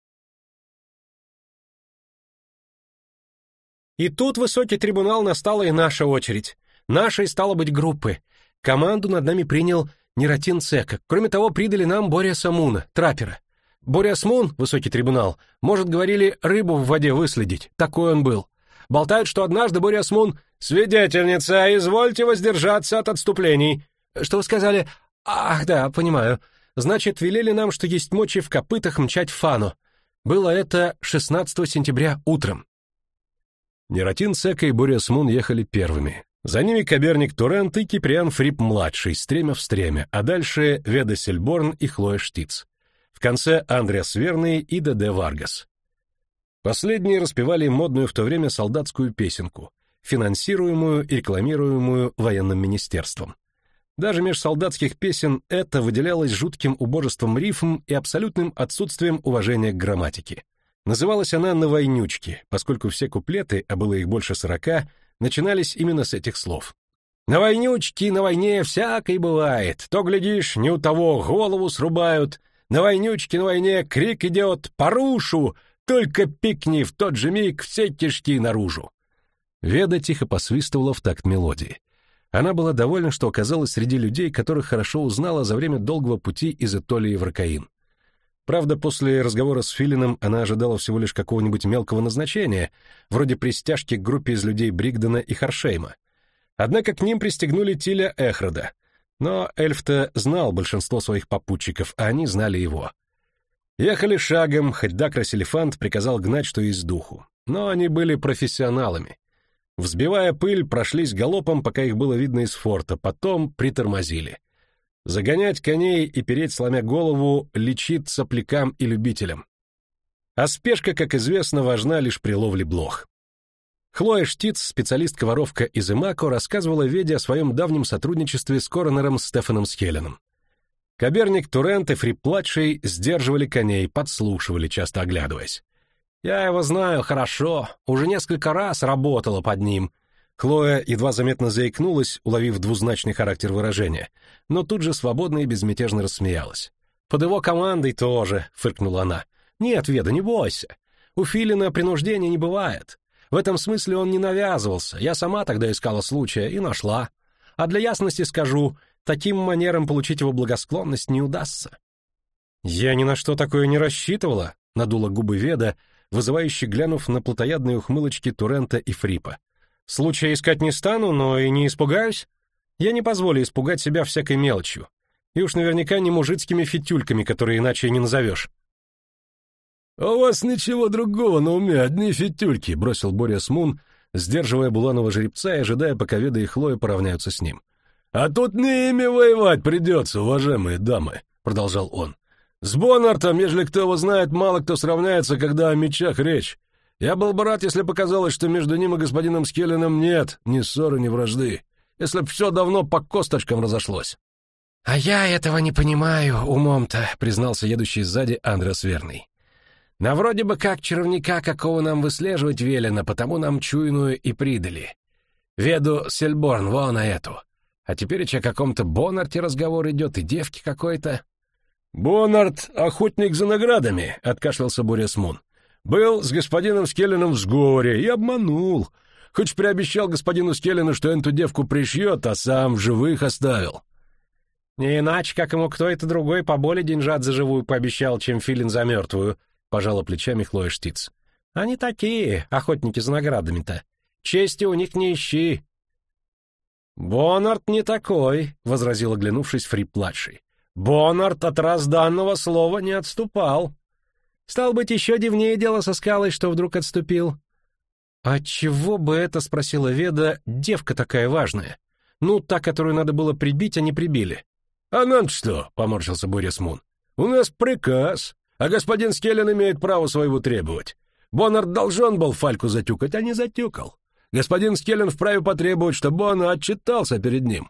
И тут высокий трибунал настала и наша очередь. Нашей стало быть группы. Команду над нами принял Нератин Цека. Кроме того, придали нам Боря Самуна, траппера. Боря Смун, высокий трибунал, может, говорили, рыбу в воде выследить. Такой он был. Болтают, что однажды Боря Смун «Свидетельница, извольте воздержаться от отступлений». Что вы сказали? Ах, да, понимаю. Значит, велели нам, что есть мочи в копытах мчать фану. Было это 16 сентября утром. Нератин Сека и Боря Смун ехали первыми. За ними Каберник Турент и Киприан Фрип-младший, стремя в стремя, а дальше Веда Сельборн и Хлоя Штиц. В конце Андреас Верный и Д.Д. Варгас. Последние распевали модную в то время солдатскую песенку, финансируемую и рекламируемую военным министерством. Даже меж солдатских песен это выделялось жутким убожеством рифм и абсолютным отсутствием уважения к грамматике. Называлась она «На войнючке», поскольку все куплеты, а было их больше сорока, начинались именно с этих слов. «На войнючке, на войне всякой бывает. То, глядишь, не у того голову срубают. На войнючке, на войне крик идет «Порушу!» Только пикни в тот же миг все кишки наружу. Веда тихо посвистывала в такт мелодии. Она была довольна, что оказалась среди людей, которых хорошо узнала за время долгого пути из Этолии в Ракаин. Правда, после разговора с Филином она ожидала всего лишь какого-нибудь мелкого назначения, вроде пристяжки к группе из людей Бригдена и Харшейма. Однако к ним пристегнули Тиля Эхрода. Но эльф-то знал большинство своих попутчиков, а они знали его. Ехали шагом, хоть Дакрас Элефант приказал гнать, что из духу. Но они были профессионалами. Взбивая пыль, прошлись галопом, пока их было видно из форта, потом притормозили. Загонять коней и переть, сломя голову, лечит соплякам и любителям. А спешка, как известно, важна лишь при ловле блох. Хлоя Штиц, специалистка-воровка из Имако, рассказывала Веде о своем давнем сотрудничестве с коронером Стефаном Скелленом. Каберник Турент и Фрип-младший сдерживали коней, подслушивали, часто оглядываясь. «Я его знаю хорошо, уже несколько раз работала под ним», Хлоя едва заметно заикнулась, уловив двузначный характер выражения, но тут же свободно и безмятежно рассмеялась. «Под его командой тоже», — фыркнула она. «Нет, Веда, не бойся. У Филина принуждения не бывает. В этом смысле он не навязывался, я сама тогда искала случая и нашла. А для ясности скажу, таким манером получить его благосклонность не удастся». «Я ни на что такое не рассчитывала», — надула губы Веда, вызывающе глянув на плотоядные ухмылочки Турента и Фрипа. Случая искать не стану, но и не испугаюсь. Я не позволю испугать себя всякой мелочью. И уж наверняка не мужицкими фитюльками, которые иначе не назовешь. «А «У вас ничего другого на уме, одни фитюльки», — бросил Боря Смун, сдерживая буланого жеребца и ожидая, пока Веда и Хлоя поравняются с ним. «А тут не ими воевать придется, уважаемые дамы», — продолжал он. «С Бонартом, ежели кто его знает, мало кто сравняется, когда о мечах речь. Я был бы рад, если показалось, что между ним и господином Скелленом нет ни ссоры, ни вражды, если б все давно по косточкам разошлось». «А я этого не понимаю умом-то», — признался едущий сзади Андрес Верный. «На вроде бы как червняка, какого нам выслеживать велено, потому нам чуйную и придали. Веду Сельборн, вон на эту. А теперь о каком-то Бонарте разговор идет и девке какой-то». «Бонарт — охотник за наградами», — откашлялся Буресмун. Был с господином Скелленом в сговоре и обманул. Хоть приобещал господину Скеллену, что эту девку пришьет, а сам в живых оставил. Не иначе, как ему кто-то другой по боли деньжат за живую пообещал, чем филин за мертвую, — пожала плечами Хлоя Штиц. Они такие, охотники за наградами-то. Чести у них не ищи. «Бонард не такой», — возразил, оглянувшись Фрип-младший. «Бонард от разданного слова не отступал». Стал быть, еще дивнее дело со скалой, что вдруг отступил. «А чего бы это, — спросила Веда, — девка такая важная? Ну, та, которую надо было прибить, а не прибили». «А нам что?» — поморщился Борис Мун. «У нас приказ, а господин Скеллен имеет право своего требовать. Боннард должен был Фальку затюкать, а не затюкал. Господин Скеллен вправе потребовать, чтобы Бонна отчитался перед ним».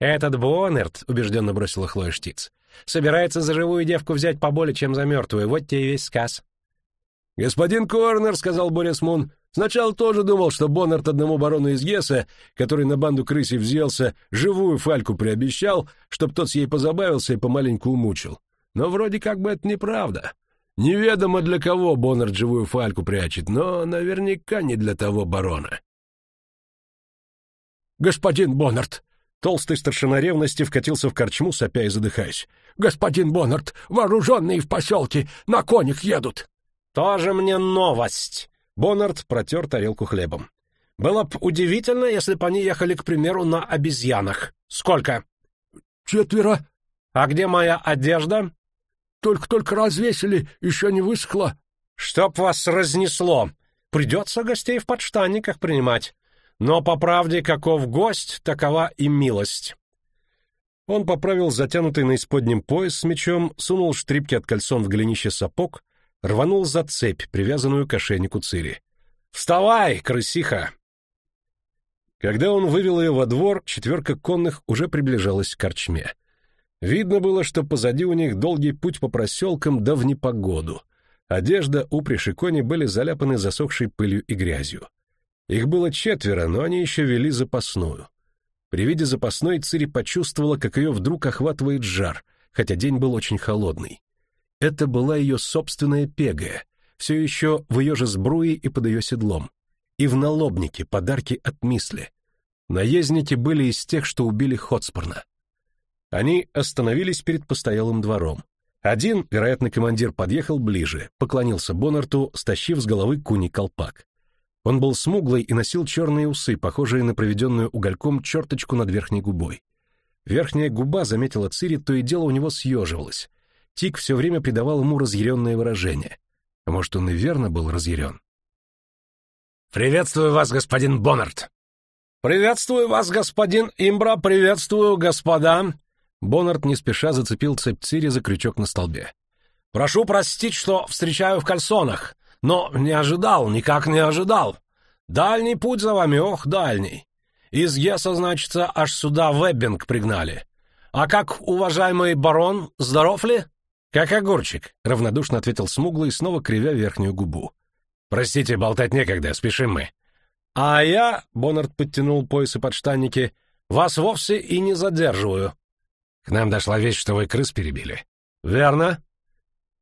«Этот Боннард», — убежденно бросила Хлоя Штиц, Собирается за живую девку взять поболее, чем за мертвую. Вот тебе и весь сказ. «Господин Корнер», — сказал Борис Мун, — «сначала тоже думал, что Боннард одному барону из Гесса, который на банду крыси взялся, живую фальку приобещал, чтоб тот с ей позабавился и помаленьку умучил. Но вроде как бы это неправда. Неведомо для кого Боннард живую фальку прячет, но наверняка не для того барона». «Господин Боннард», Толстый старшина ревности вкатился в корчму, сопя и задыхаясь. «Господин Боннард, вооруженные в поселке, на конях едут!» «Тоже мне новость!» Боннард протер тарелку хлебом. «Было б удивительно, если бы они ехали, к примеру, на обезьянах. Сколько?» «Четверо». «А где моя одежда?» «Только-только развесили, еще не высохла». «Чтоб вас разнесло! Придется гостей в подштанниках принимать. Но, по правде, каков гость, такова и милость. Он поправил затянутый на исподнем пояс с мечом, сунул штрипки от кольцон в голенище сапог, рванул за цепь, привязанную к ошейнику Цири. «Вставай, крысиха!» Когда он вывел ее во двор, четверка конных уже приближалась к корчме. Видно было, что позади у них долгий путь по проселкам да в непогоду. Одежда, упряжь и кони были заляпаны засохшей пылью и грязью. Их было четверо, но они еще вели запасную. При виде запасной Цири почувствовала, как ее вдруг охватывает жар, хотя день был очень холодный. Это была ее собственная пегая, все еще в ее же сбруе и под ее седлом. И в налобнике подарки от Мисли. Наездники были из тех, что убили Хотспорна. Они остановились перед постоялым двором. Один, вероятно, командир, подъехал ближе, поклонился Бонарту, стащив с головы куни колпак. Он был смуглый и носил черные усы, похожие на проведенную угольком черточку над верхней губой. Верхняя губа, заметила Цири, то и дело у него съеживалась. Тик все время придавал ему разъяренное выражение. А может, он и верно был разъярен? «Приветствую вас, господин Боннард!» «Приветствую вас, господин Имбра, приветствую, господа!» Боннард не спеша зацепил цепь Цири за крючок на столбе. «Прошу простить, что встречаю в кальсонах, но не ожидал, никак не ожидал. Дальний путь за вами, ох, дальний. Из Геса, значится, аж сюда в пригнали. А как, уважаемый барон, здоров ли?» «Как огурчик», — равнодушно ответил смуглый, снова кривя верхнюю губу. «Простите, болтать некогда, спешим мы». «А я», — Боннард подтянул пояс и подштанники, — «вас вовсе и не задерживаю». «К нам дошла весть, что вы крыс перебили». «Верно».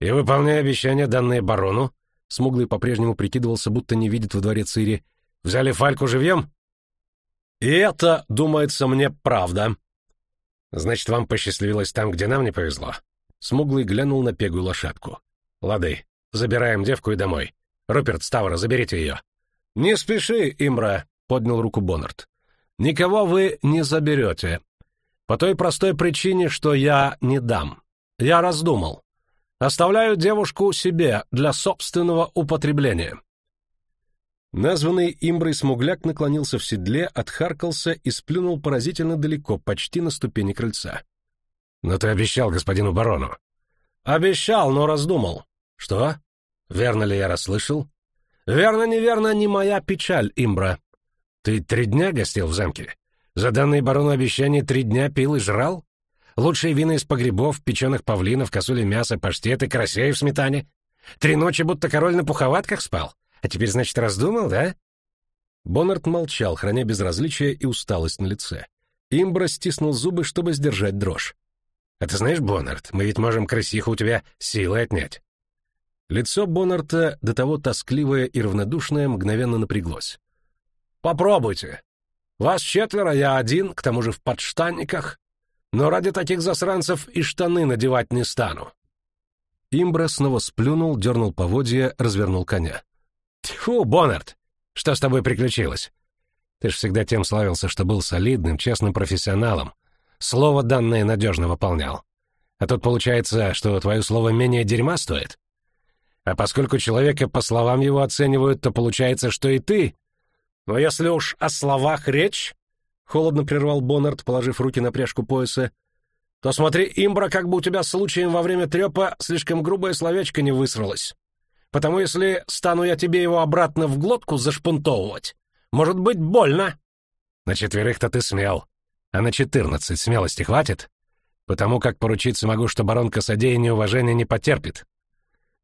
«И, выполняя обещания, данные барону», — смуглый по-прежнему прикидывался, будто не видит во дворе Цири, — «взяли Фальку живьем?» «И это, думается мне, правда». «Значит, вам посчастливилось там, где нам не повезло?» Смуглый глянул на пегую лошадку. «Лады, забираем девку и домой. Руперт Ставра, заберите ее». «Не спеши, Имра», — поднял руку Боннард. «Никого вы не заберете. По той простой причине, что я не дам. Я раздумал. Оставляю девушку себе для собственного употребления». Названный имброй смугляк наклонился в седле, отхаркался и сплюнул поразительно далеко, почти на ступени крыльца. «Но ты обещал господину барону». «Обещал, но раздумал». «Что? Верно ли я расслышал?» «Верно, неверно, не моя печаль, Имбра». «Ты три дня гостил в замке? За данные барону обещания три дня пил и жрал? Лучшие вина из погребов, печеных павлинов, косули мяса, паштеты, карасей в сметане? Три ночи будто король на пуховатках спал? А теперь, значит, раздумал, да?» Боннард молчал, храня безразличие и усталость на лице. Имбра стиснул зубы, чтобы сдержать дрожь. А ты знаешь, Боннард, мы ведь можем крысиху у тебя силой отнять. Лицо Боннарта, до того тоскливое и равнодушное, мгновенно напряглось. «Попробуйте. Вас четверо, я один, к тому же в подштанниках. Но ради таких засранцев и штаны надевать не стану». Имбра снова сплюнул, дернул поводья, развернул коня. «Тьфу, Боннард, что с тобой приключилось? Ты ж всегда тем славился, что был солидным, честным профессионалом, слово данное надежно выполнял. А тут получается, что твое слово менее дерьма стоит? А поскольку человека по словам его оценивают, то получается, что и ты. Но если уж о словах речь, — холодно прервал Боннард, положив руки на пряжку пояса, — то смотри, имбра, как бы у тебя случаем во время трепа слишком грубое словечко не высралось. Потому если стану я тебе его обратно в глотку зашпунтовывать, может быть больно. На четверых-то ты смел, а на четырнадцать смелости хватит? Потому как поручиться могу, что барон Касадея неуважения не потерпит.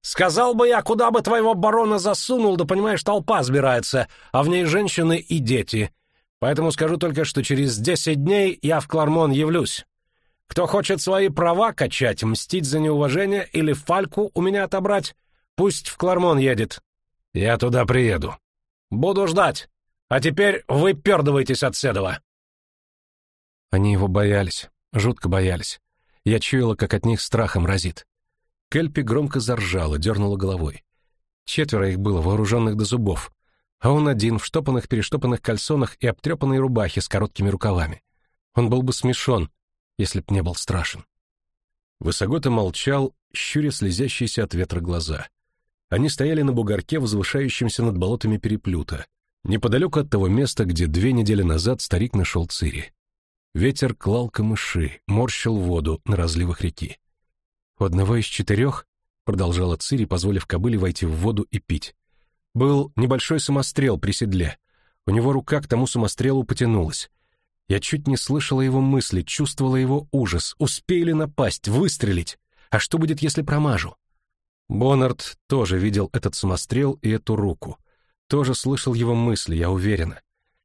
Сказал бы я, куда бы твоего барона засунул, да, понимаешь, толпа сбирается, а в ней женщины и дети. Поэтому скажу только, что через десять дней я в Клармон явлюсь. Кто хочет свои права качать, мстить за неуважение или фальку у меня отобрать, пусть в Клармон едет. Я туда приеду. Буду ждать. А теперь выпердывайтесь от Седова. Они его боялись, жутко боялись. Я чуяла, как от них страхом разит. Кельпи громко заржала, дернула головой. Четверо их было, вооруженных до зубов. А он один, в штопанных-перештопанных кальсонах и обтрепанной рубахе с короткими рукавами. Он был бы смешон, если б не был страшен. Высогота молчал, щуря слезящиеся от ветра глаза. Они стояли на бугорке, возвышающемся над болотами переплюта, неподалеку от того места, где две недели назад старик нашел Цири. Ветер клал камыши, морщил воду на разливах реки. У одного из четырех, продолжала Цири, позволив кобыле войти в воду и пить, был небольшой самострел при седле. У него рука к тому самострелу потянулась. Я чуть не слышала его мысли, чувствовала его ужас. Успею ли напасть, выстрелить? А что будет, если промажу? Боннард тоже видел этот самострел и эту руку. Тоже слышал его мысли, я уверена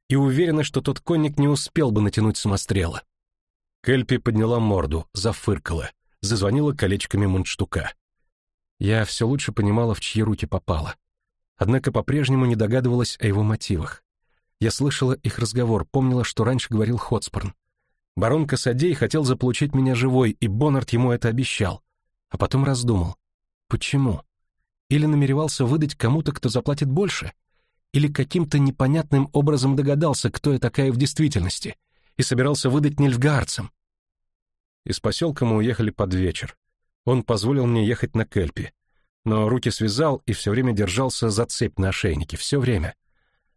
и уверена, что тот конник не успел бы натянуть самострела. Кельпи подняла морду, зафыркала, зазвонила колечками мундштука. Я все лучше понимала, в чьи руки попала. Однако по-прежнему не догадывалась о его мотивах. Я слышала их разговор, помнила, что раньше говорил Хотспорн. Барон Касадей хотел заполучить меня живой, и Боннард ему это обещал. А потом раздумал. Почему? Или намеревался выдать кому-то, кто заплатит больше? — или каким-то непонятным образом догадался, кто я такая в действительности, и собирался выдать нильфгаарцам. Из поселка мы уехали под вечер. Он позволил мне ехать на Кельпи, но руки связал и все время держался за цепь на ошейнике, все время.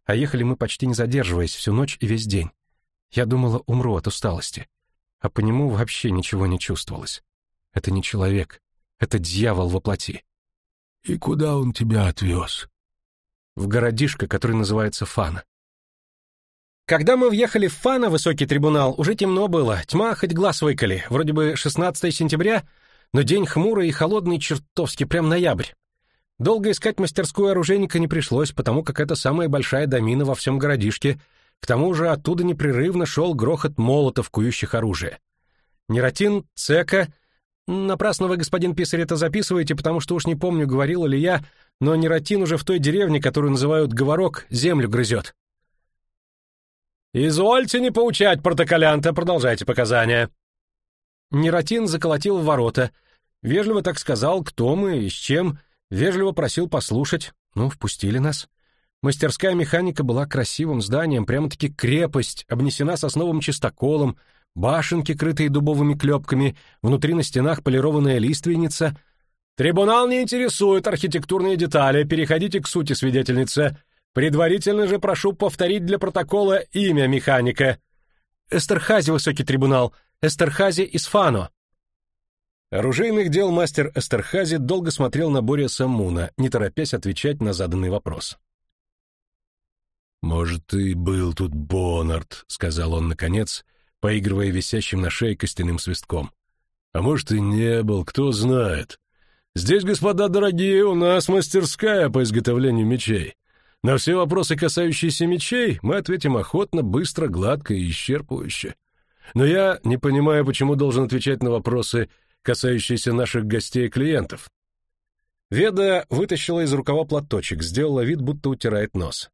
А ехали мы почти не задерживаясь всю ночь и весь день. Я думала, умру от усталости. а по нему вообще ничего не чувствовалось. Это не человек, это дьявол во плоти. «И куда он тебя отвез?» «В городишко, который называется Фана». Когда мы въехали в Фана, высокий трибунал, уже темно было, тьма хоть глаз выколи, вроде бы 16 сентября, но день хмурый и холодный чертовски, прям ноябрь. Долго искать мастерскую оружейника не пришлось, потому как это самая большая домина во всем городишке, к тому же оттуда непрерывно шел грохот молотов, кующих оружие. Нератин, Цека... Напрасно вы, господин писарь, это записываете, потому что уж не помню, говорил ли я, но Нератин уже в той деревне, которую называют Говорок, землю грызет. «Извольте не поучать протоколянта, продолжайте показания». Нератин заколотил в ворота, вежливо так сказал, кто мы и с чем, вежливо просил послушать. Ну, впустили нас. Мастерская механика была красивым зданием, прямо-таки крепость, обнесена сосновым чистоколом, башенки, крытые дубовыми клепками, внутри на стенах полированная лиственница. «Трибунал не интересует архитектурные детали, переходите к сути, свидетельница. Предварительно же прошу повторить для протокола имя механика. Эстерхази, высокий трибунал, Эстерхази Исфано. Оружейных дел мастер Эстерхази долго смотрел на Боря Самуна, не торопясь отвечать на заданный вопрос. «Может, ты был тут Бонард», — сказал он наконец, поигрывая висящим на шее костяным свистком. «А может, и не был, кто знает. Здесь, господа дорогие, у нас мастерская по изготовлению мечей. На все вопросы, касающиеся мечей, мы ответим охотно, быстро, гладко и исчерпывающе. Но я не понимаю, почему должен отвечать на вопросы, касающиеся наших гостей и клиентов. Веда вытащила из рукава платочек, сделала вид, будто утирает нос.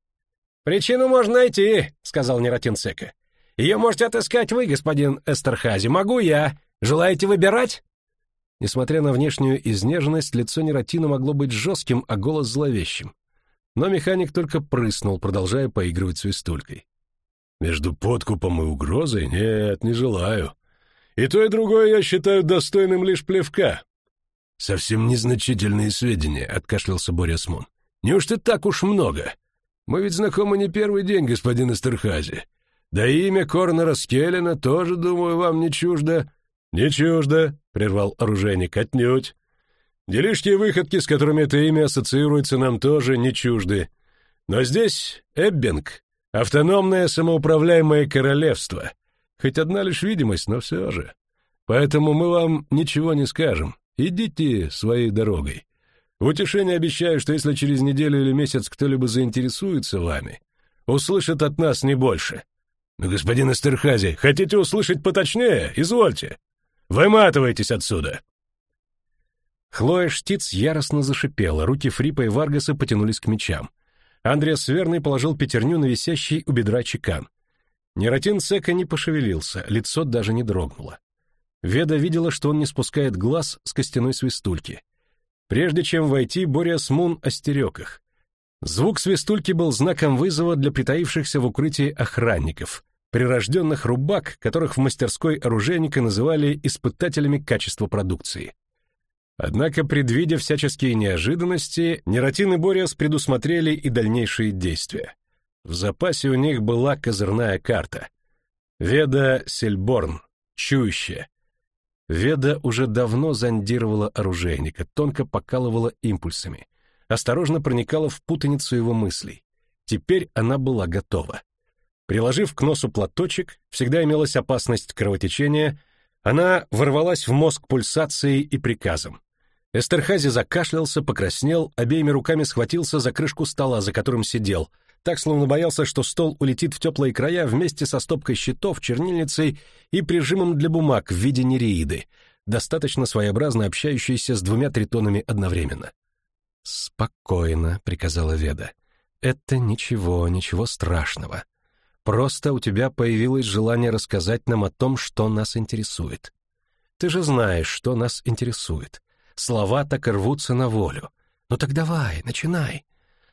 «Причину можно найти», — сказал Нератин Сека. «Ее можете отыскать вы, господин Эстерхази. Могу я. Желаете выбирать?» Несмотря на внешнюю изнеженность, лицо Нератина могло быть жестким, а голос зловещим но механик только прыснул, продолжая поигрывать свистулькой. «Между подкупом и угрозой? Нет, не желаю. И то, и другое я считаю достойным лишь плевка». «Совсем незначительные сведения», — откашлялся Боря Смун. «Неужто так уж много? Мы ведь знакомы не первый день, господин Эстерхази. Да и имя Корнера Скеллена тоже, думаю, вам не чуждо». «Не чуждо», — прервал оружейник, — «отнюдь. Делишки и выходки, с которыми это имя ассоциируется, нам тоже не чужды. Но здесь Эббинг — автономное самоуправляемое королевство. Хоть одна лишь видимость, но все же. Поэтому мы вам ничего не скажем. Идите своей дорогой. В утешение обещаю, что если через неделю или месяц кто-либо заинтересуется вами, услышит от нас не больше. Но, господин Эстерхази, хотите услышать поточнее? Извольте. Выматывайтесь отсюда. Хлоя Штиц яростно зашипела, руки Фрипа и Варгаса потянулись к мечам. Андреас Верный положил пятерню на висящий у бедра чекан. Нератин Сека не пошевелился, лицо даже не дрогнуло. Веда видела, что он не спускает глаз с костяной свистульки. Прежде чем войти, Бориас Мун остерег их. Звук свистульки был знаком вызова для притаившихся в укрытии охранников, прирожденных рубак, которых в мастерской оружейника называли испытателями качества продукции. Однако, предвидя всяческие неожиданности, Нератин и Бориас предусмотрели и дальнейшие действия. В запасе у них была козырная карта. Веда Сельборн, чующая. Веда уже давно зондировала оружейника, тонко покалывала импульсами, осторожно проникала в путаницу его мыслей. Теперь она была готова. Приложив к носу платочек, всегда имелась опасность кровотечения, она ворвалась в мозг пульсацией и приказом. Эстерхази закашлялся, покраснел, обеими руками схватился за крышку стола, за которым сидел, так словно боялся, что стол улетит в теплые края вместе со стопкой счетов, чернильницей и прижимом для бумаг в виде нереиды, достаточно своеобразно общающейся с двумя тритонами одновременно. «Спокойно», — приказала Веда. «Это ничего, ничего страшного. Просто у тебя появилось желание рассказать нам о том, что нас интересует. Ты же знаешь, что нас интересует слова так рвутся на волю. Ну так давай, начинай.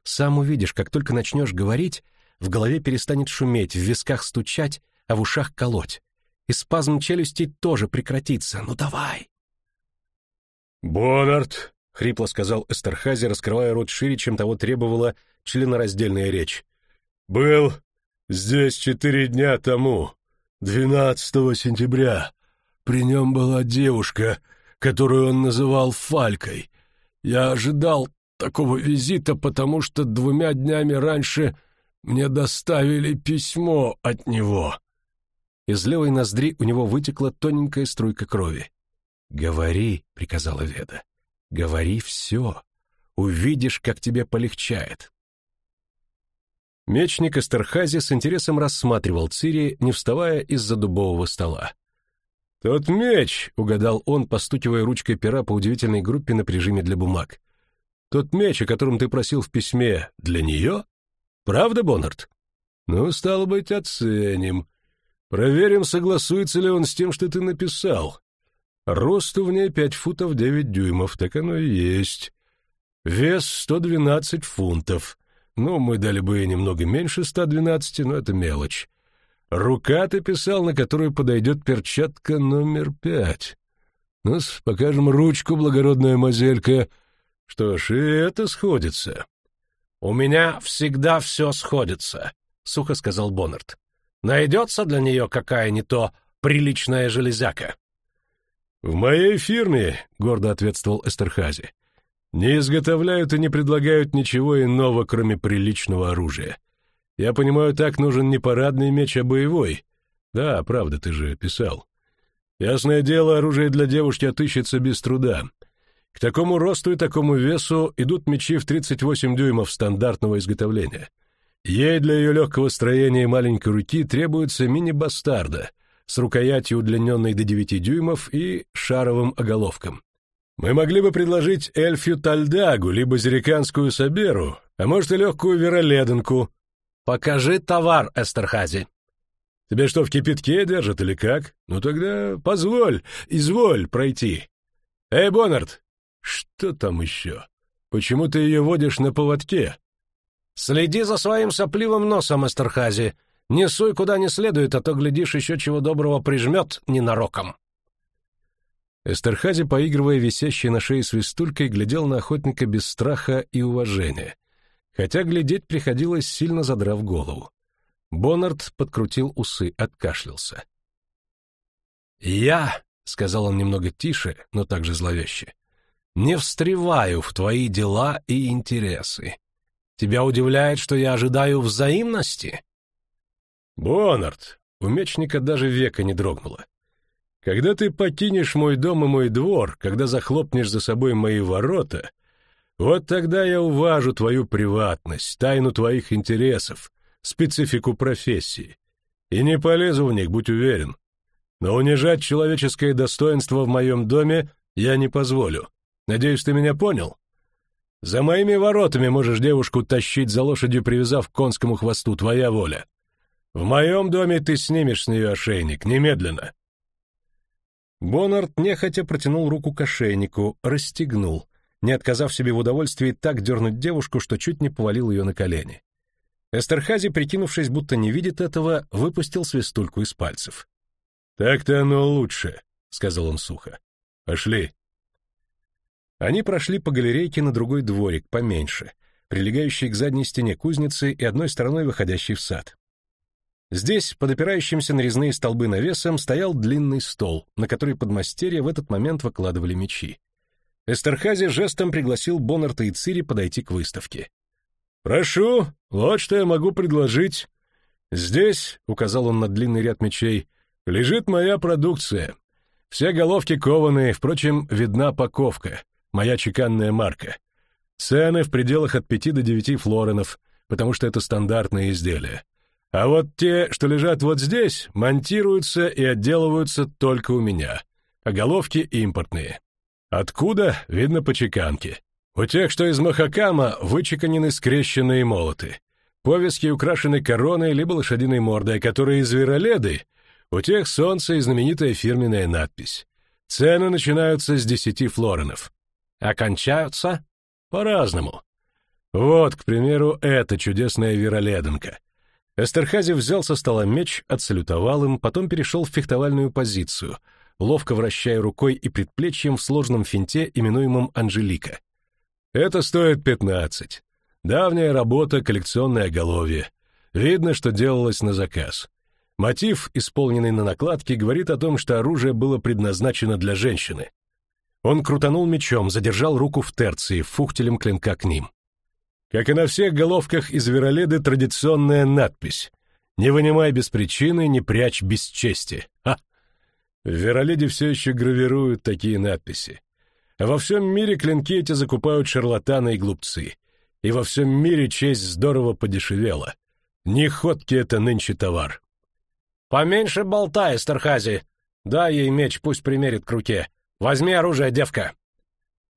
Сам увидишь, как только начнешь говорить, в голове перестанет шуметь, в висках стучать, а в ушах колоть. И спазм челюстей тоже прекратится. Ну давай. «Бонард», — хрипло сказал Эстерхази, раскрывая рот шире, чем того требовала членораздельная речь. «Был здесь четыре дня тому, 12 сентября, При нем была девушка, которую он называл Фалькой. Я ожидал такого визита, потому что двумя днями раньше мне доставили письмо от него». Из левой ноздри у него вытекла тоненькая струйка крови. «Говори», — приказала Веда, — «говори все. Увидишь, как тебе полегчает». Мечник Эстерхази с интересом рассматривал Цири, не вставая из-за дубового стола. «Тот меч!» — угадал он, постукивая ручкой пера по удивительной группе на прижиме для бумаг. «Тот меч, о котором ты просил в письме, для нее? Правда, Боннард?» «Ну, стало быть, оценим. Проверим, согласуется ли он с тем, что ты написал. Росту в ней пять футов девять дюймов, так оно и есть. Вес сто двенадцать фунтов. Ну, мы дали бы ей немного меньше ста двенадцати, но это мелочь. Рука ты писал, на которую подойдет перчатка номер пять. ну покажем ручку, благородная мазелька. Что ж, и это сходится. — У меня всегда все сходится, — сухо сказал Боннард. — Найдется для нее какая не то приличная железяка. — В моей фирме, — гордо ответствовал Эстерхази, — не изготовляют и не предлагают ничего иного, кроме приличного оружия. Я понимаю, так нужен не парадный меч, а боевой. Да, правда, ты же писал. Ясное дело, оружие для девушки отыщется без труда. К такому росту и такому весу идут мечи в 38 дюймов стандартного изготовления. Ей для ее легкого строения и маленькой руки требуется мини-бастарда с рукоятью, удлиненной до 9 дюймов и шаровым оголовком. Мы могли бы предложить эльфью Тальдагу, либо зериканскую Саберу, а может и легкую вероледенку, «Покажи товар, Эстерхази». «Тебя что, в кипятке держат или как? Ну тогда позволь, изволь пройти». «Эй, Боннард!» «Что там еще? Почему ты ее водишь на поводке?» «Следи за своим сопливым носом, Эстерхази. Не суй куда не следует, а то, глядишь, еще чего доброго прижмет ненароком». Эстерхази, поигрывая висящей на шее свистулькой, глядел на охотника без страха и уважения хотя глядеть приходилось, сильно задрав голову. Боннард подкрутил усы, откашлялся. «Я», — сказал он немного тише, но также зловеще, — «не встреваю в твои дела и интересы. Тебя удивляет, что я ожидаю взаимности?» «Боннард», — у мечника даже века не дрогнуло, — «когда ты покинешь мой дом и мой двор, когда захлопнешь за собой мои ворота, вот тогда я уважу твою приватность, тайну твоих интересов, специфику профессии. И не полезу в них, будь уверен. Но унижать человеческое достоинство в моем доме я не позволю. Надеюсь, ты меня понял? За моими воротами можешь девушку тащить за лошадью, привязав к конскому хвосту, твоя воля. В моем доме ты снимешь с нее ошейник, немедленно. Боннард нехотя протянул руку к ошейнику, расстегнул — не отказав себе в удовольствии так дернуть девушку, что чуть не повалил ее на колени. Эстерхази, прикинувшись, будто не видит этого, выпустил свистульку из пальцев. «Так-то оно лучше», — сказал он сухо. «Пошли». Они прошли по галерейке на другой дворик, поменьше, прилегающий к задней стене кузницы и одной стороной выходящий в сад. Здесь, под опирающимся на резные столбы навесом, стоял длинный стол, на который подмастерья в этот момент выкладывали мечи. Эстерхази жестом пригласил Боннарта и Цири подойти к выставке. «Прошу, вот что я могу предложить. Здесь, — указал он на длинный ряд мечей, — лежит моя продукция. Все головки кованые, впрочем, видна паковка, моя чеканная марка. Цены в пределах от пяти до девяти флоренов, потому что это стандартные изделия. А вот те, что лежат вот здесь, монтируются и отделываются только у меня, а головки импортные. Откуда? Видно по чеканке. У тех, что из Махакама, вычеканены скрещенные молоты. Повязки украшены короной либо лошадиной мордой, которые звероледы, у тех солнце и знаменитая фирменная надпись. Цены начинаются с десяти флоренов. Окончаются? По-разному. Вот, к примеру, эта чудесная вероледонка. Эстерхази взял со стола меч, отсалютовал им, потом перешел в фехтовальную позицию — ловко вращая рукой и предплечьем в сложном финте, именуемом Анжелика. «Это стоит пятнадцать. Давняя работа, коллекционное оголовье. Видно, что делалось на заказ. Мотив, исполненный на накладке, говорит о том, что оружие было предназначено для женщины. Он крутанул мечом, задержал руку в терции, фухтелем клинка к ним. Как и на всех головках из Вероледы, традиционная надпись «Не вынимай без причины, не прячь без чести». Ха! В Вероледе все еще гравируют такие надписи. А во всем мире клинки эти закупают шарлатаны и глупцы. И во всем мире честь здорово подешевела. Не ходки это нынче товар. «Поменьше болтай, Стархази. Дай ей меч, пусть примерит к руке. Возьми оружие, девка!»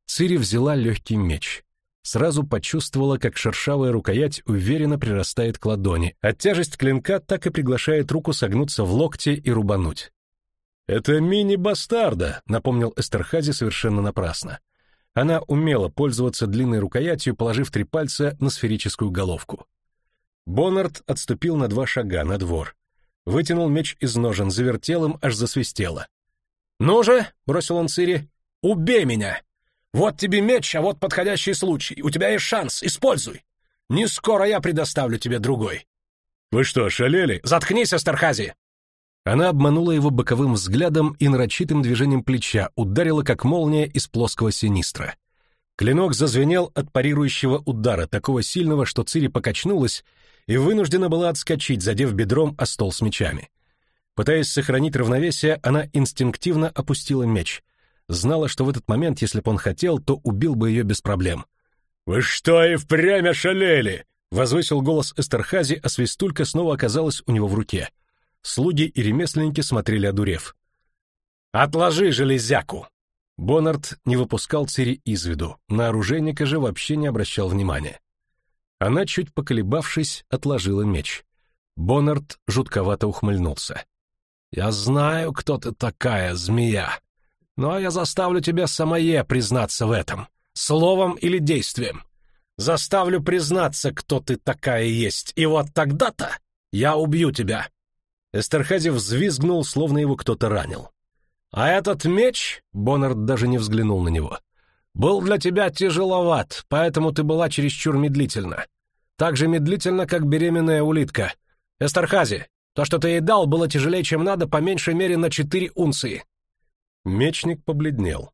Цири взяла легкий меч. Сразу почувствовала, как шершавая рукоять уверенно прирастает к ладони, а тяжесть клинка так и приглашает руку согнуться в локте и рубануть. «Это мини-бастарда», — напомнил Эстерхази совершенно напрасно. Она умела пользоваться длинной рукоятью, положив три пальца на сферическую головку. Боннард отступил на два шага на двор. Вытянул меч из ножен, завертел им, аж засвистело. «Ну же!» — бросил он Цири. «Убей меня! Вот тебе меч, а вот подходящий случай. У тебя есть шанс, используй! Не скоро я предоставлю тебе другой!» «Вы что, шалели?» «Заткнись, Астархази!» Она обманула его боковым взглядом и нарочитым движением плеча ударила, как молния из плоского синистра. Клинок зазвенел от парирующего удара, такого сильного, что Цири покачнулась и вынуждена была отскочить, задев бедром о стол с мечами. Пытаясь сохранить равновесие, она инстинктивно опустила меч. Знала, что в этот момент, если бы он хотел, то убил бы ее без проблем. «Вы что и впрямь ошалели?» — возвысил голос Эстерхази, а свистулька снова оказалась у него в руке. Слуги и ремесленники смотрели одурев. «Отложи железяку!» Боннард не выпускал Цири из виду, на оружейника же вообще не обращал внимания. Она, чуть поколебавшись, отложила меч. Боннард жутковато ухмыльнулся. Я знаю, кто ты такая, змея. Но я заставлю тебя самое признаться в этом, словом или действием. Заставлю признаться, кто ты такая есть, и вот тогда-то я убью тебя. Эстерхази взвизгнул, словно его кто-то ранил. А этот меч, Боннард даже не взглянул на него, был для тебя тяжеловат, поэтому ты была чересчур медлительна. Так же медлительно, как беременная улитка. Эстерхази, то, что ты ей дал, было тяжелее, чем надо, по меньшей мере на четыре унции. Мечник побледнел.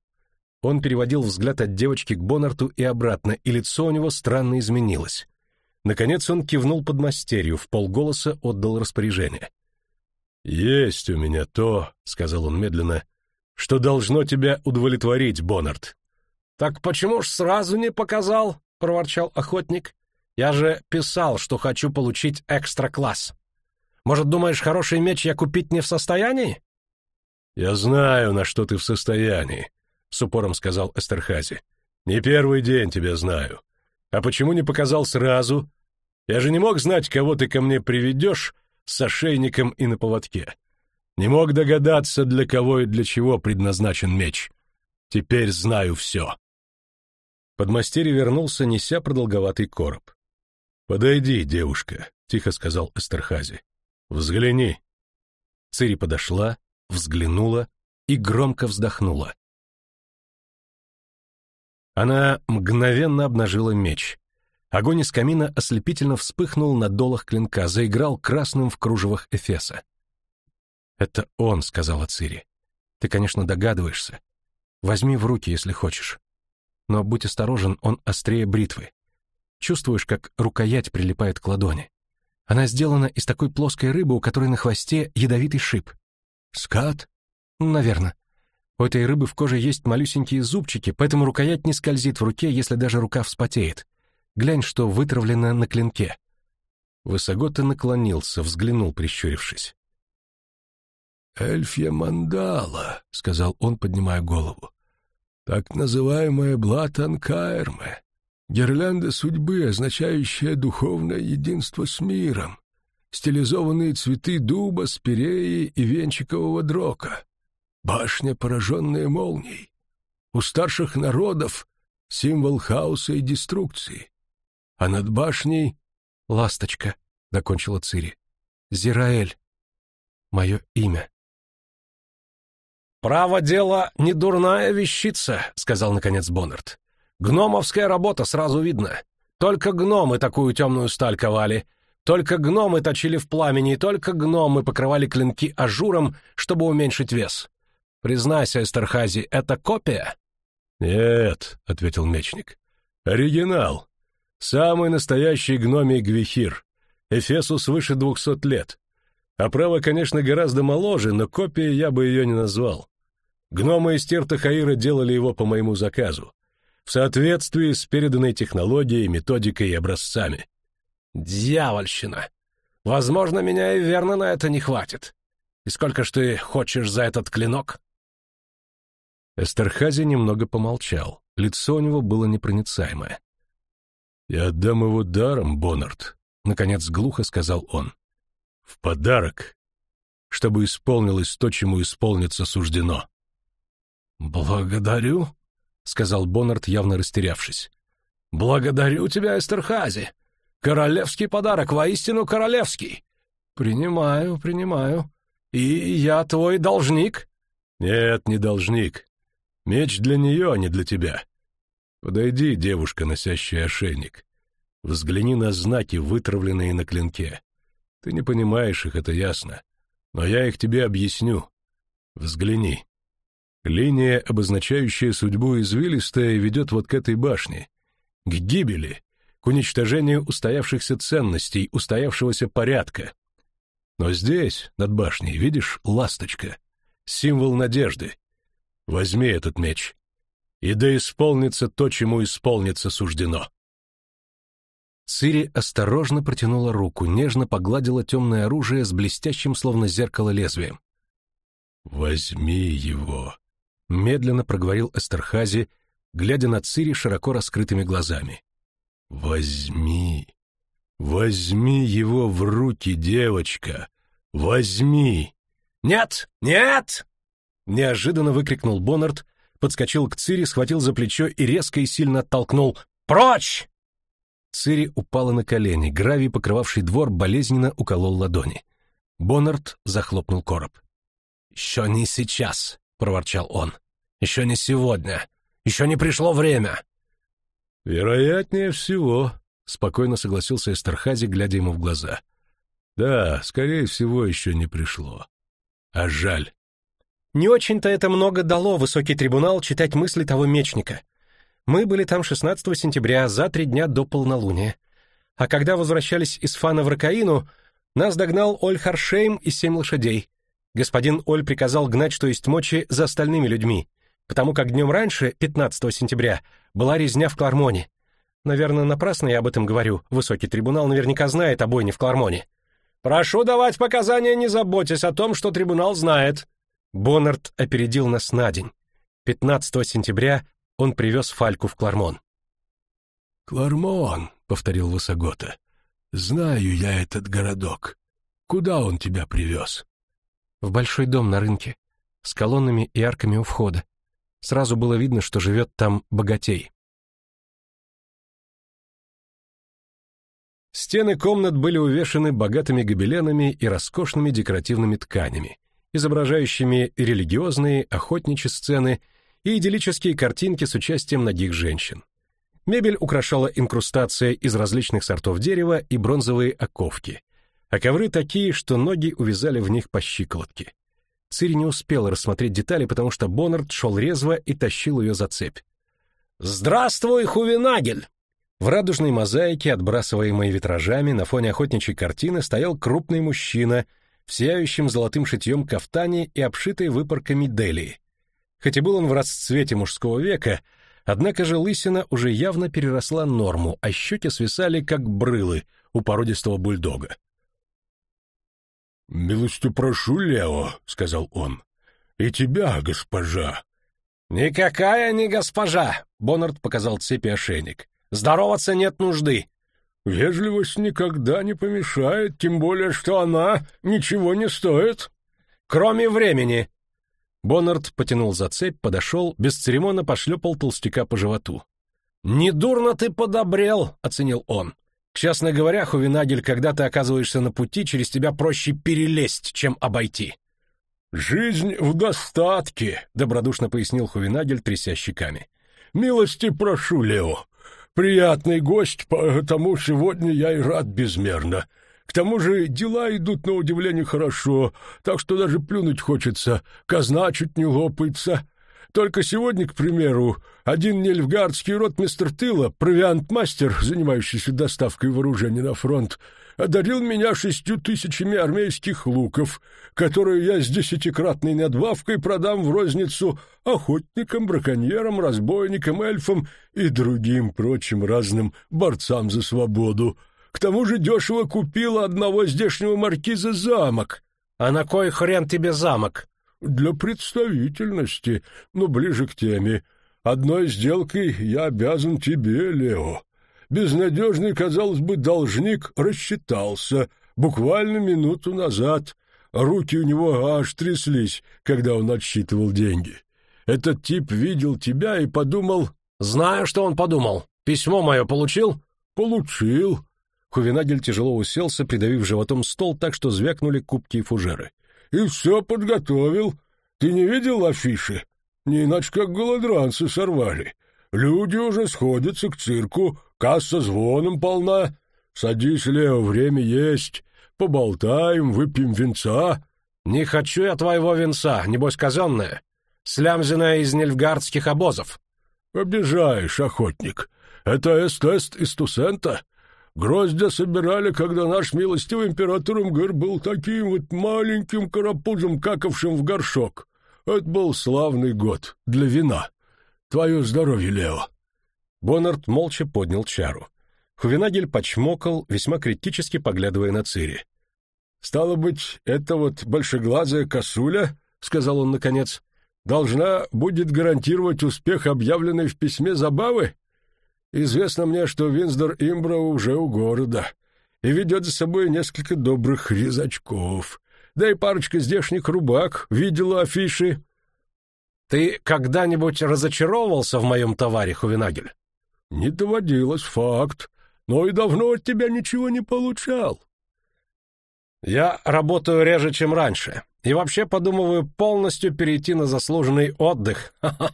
Он переводил взгляд от девочки к Бонарту и обратно, и лицо у него странно изменилось. Наконец он кивнул под мастерью, в полголоса отдал распоряжение. «Есть у меня то», — сказал он медленно, — «что должно тебя удовлетворить, Бонарт». «Так почему ж сразу не показал?» — проворчал охотник. «Я же писал, что хочу получить экстра-класс». Может, думаешь, хороший меч я купить не в состоянии?» «Я знаю, на что ты в состоянии», — с упором сказал Эстерхази. «Не первый день тебя знаю. А почему не показал сразу? Я же не мог знать, кого ты ко мне приведешь с ошейником и на поводке. Не мог догадаться, для кого и для чего предназначен меч. Теперь знаю все». Подмастерье вернулся, неся продолговатый короб. «Подойди, девушка», — тихо сказал Эстерхази. Взгляни. Цири подошла, взглянула и громко вздохнула. Она мгновенно обнажила меч. Огонь из камина ослепительно вспыхнул на долах клинка, заиграл красным в кружевах Эфеса. «Это он», — сказала Цири. «Ты, конечно, догадываешься. Возьми в руки, если хочешь. Но будь осторожен, он острее бритвы. Чувствуешь, как рукоять прилипает к ладони. Она сделана из такой плоской рыбы, у которой на хвосте ядовитый шип. Скат? Наверное. У этой рыбы в коже есть малюсенькие зубчики, поэтому рукоять не скользит в руке, если даже рука вспотеет. Глянь, что вытравлено на клинке. Высогота наклонился, взглянул, прищурившись. «Эльфья мандала», — сказал он, поднимая голову. «Так называемая Блатан Каэрме. Гирлянда судьбы, означающая духовное единство с миром, стилизованные цветы дуба, спиреи и венчикового дрока, башня, пораженная молнией. У старших народов символ хаоса и деструкции. А над башней — ласточка, — докончила Цири. Зираэль. Мое имя. «Право дело — не дурная вещица», — сказал наконец Бонарт. Гномовская работа, сразу видно. Только гномы такую темную сталь ковали. Только гномы точили в пламени, и только гномы покрывали клинки ажуром, чтобы уменьшить вес. Признайся, Эстерхази, это копия? Нет, ответил мечник. Оригинал. Самый настоящий гномий гвихир. Эфесу свыше двухсот лет. Оправа, конечно, гораздо моложе, но копией я бы ее не назвал. Гномы из Тиртахаира делали его по моему заказу, в соответствии с переданной технологией, методикой и образцами. Дьявольщина! Возможно, меня и верно на это не хватит. И сколько ж ты хочешь за этот клинок? Эстерхази немного помолчал. Лицо у него было непроницаемое. «Я отдам его даром, Боннард», — наконец глухо сказал он. «В подарок, чтобы исполнилось то, чему исполниться суждено». «Благодарю», — сказал Боннард, явно растерявшись. «Благодарю тебя, Эстерхази. Королевский подарок, воистину королевский. Принимаю, принимаю. И я твой должник?» «Нет, не должник. Меч для нее, а не для тебя. Подойди, девушка, носящая ошейник. Взгляни на знаки, вытравленные на клинке. Ты не понимаешь их, это ясно. Но я их тебе объясню. Взгляни. Линия, обозначающая судьбу извилистая, ведет вот к этой башне. К гибели, к уничтожению устоявшихся ценностей, устоявшегося порядка. Но здесь, над башней, видишь, ласточка. Символ надежды. Возьми этот меч, и да исполнится то, чему исполнится суждено». Цири осторожно протянула руку, нежно погладила темное оружие с блестящим, словно зеркало, лезвием. «Возьми его», — медленно проговорил Эстерхази, глядя на Цири широко раскрытыми глазами. «Возьми, возьми его в руки, девочка, возьми!» «Нет, нет!» Неожиданно выкрикнул Боннард, подскочил к Цири, схватил за плечо и резко и сильно оттолкнул. «Прочь!» Цири упала на колени, гравий, покрывавший двор, болезненно уколол ладони. Боннард захлопнул короб. «Еще не сейчас», — проворчал он. «Еще не сегодня. Еще не пришло время». «Вероятнее всего», — спокойно согласился Эстерхази, глядя ему в глаза. «Да, скорее всего, еще не пришло. А жаль». Не очень-то это много дало высокий трибунал читать мысли того мечника. Мы были там 16 сентября, за три дня до полнолуния. А когда возвращались из Фана в Ракаину, нас догнал Оль Харшейм и семь лошадей. Господин Оль приказал гнать, что есть мочи, за остальными людьми, потому как днем раньше, 15 сентября, была резня в Клармоне. Наверное, напрасно я об этом говорю. Высокий трибунал наверняка знает о бойне в Клармоне. «Прошу давать показания, не заботьтесь о том, что трибунал знает», Боннард опередил нас на день. 15 сентября он привез Фальку в Клармон. «Клармон», — повторил Высогота. «Знаю я этот городок. Куда он тебя привез?» «В большой дом на рынке, с колоннами и арками у входа. Сразу было видно, что живет там богатей». Стены комнат были увешаны богатыми гобеленами и роскошными декоративными тканями, изображающими религиозные, охотничьи сцены и идиллические картинки с участием многих женщин. Мебель украшала инкрустация из различных сортов дерева и бронзовые оковки, а ковры такие, что ноги увязали в них по щиколотке. Цири не успела рассмотреть детали, потому что Боннард шел резво и тащил ее за цепь. «Здравствуй, Хувенагель!» В радужной мозаике, отбрасываемой витражами, на фоне охотничьей картины стоял крупный мужчина в сияющем золотым шитьем кафтане и обшитой выпорками делии. Хоть и был он в расцвете мужского века, однако же лысина уже явно переросла норму, а щеки свисали, как брылы у породистого бульдога. «Милостью прошу, Лео», — сказал он, — «и тебя, госпожа». «Никакая не госпожа», — Боннард показал цепи ошейник. «Здороваться нет нужды. Вежливость никогда не помешает, тем более, что она ничего не стоит. Кроме времени. Боннард потянул за цепь, подошел, бесцеремонно пошлепал толстяка по животу. «Недурно ты подобрел», — оценил он. «Честно говоря, Хувенагель, когда ты оказываешься на пути, через тебя проще перелезть, чем обойти». «Жизнь в достатке», — добродушно пояснил Хувенагель, тряся щеками. «Милости прошу, Лео. Приятный гость, потому сегодня я и рад безмерно. тому же дела идут на удивление хорошо, так что даже плюнуть хочется, казна чуть не лопается. Только сегодня, к примеру, один нельфгардский ротмистр тыла, провиантмастер, занимающийся доставкой вооружений на фронт, одарил меня шестью тысячами армейских луков, которые я с десятикратной надбавкой продам в розницу охотникам, браконьерам, разбойникам, эльфам и другим прочим разным борцам за свободу. К тому же дешево купила одного здешнего маркиза замок. — А на кой хрен тебе замок? Для представительности, но ближе к теме. Одной сделкой я обязан тебе, Лео. Безнадежный, казалось бы, должник рассчитался буквально минуту назад. Руки у него аж тряслись, когда он отсчитывал деньги. Этот тип видел тебя и подумал... Знаю, что он подумал. Письмо мое получил? Получил. Хувенагель тяжело уселся, придавив животом стол так, что звякнули кубки и фужеры и все подготовил. Ты не видел афиши? Не иначе как голодранцы сорвали. Люди уже сходятся к цирку, касса звоном полна. Садись, Лео, время есть. Поболтаем, выпьем венца. Не хочу я твоего венца, небось казенное. Слямзиное из нельфгардских обозов. Обижаешь, охотник. Это эстест из Тусента. Гроздья собирали, когда наш милостивый император Умгыр был таким вот маленьким карапузом, какавшим в горшок. Это был славный год для вина. Твое здоровье, Лео. Боннард молча поднял чару. Хувенагель почмокал, весьма критически поглядывая на Цири. «Стало быть, это вот большеглазая косуля, — сказал он наконец, — должна будет гарантировать успех объявленной в письме забавы?» Известно мне, что Винсдор Имбра уже у города и ведет за собой несколько добрых резачков. Да и парочка здешних рубак видела афиши. Ты когда-нибудь разочаровывался в моем товаре, Хувенагель? Не доводилось, факт. Но и давно от тебя ничего не получал. Я работаю реже, чем раньше. И вообще подумываю полностью перейти на заслуженный отдых. Ха-ха.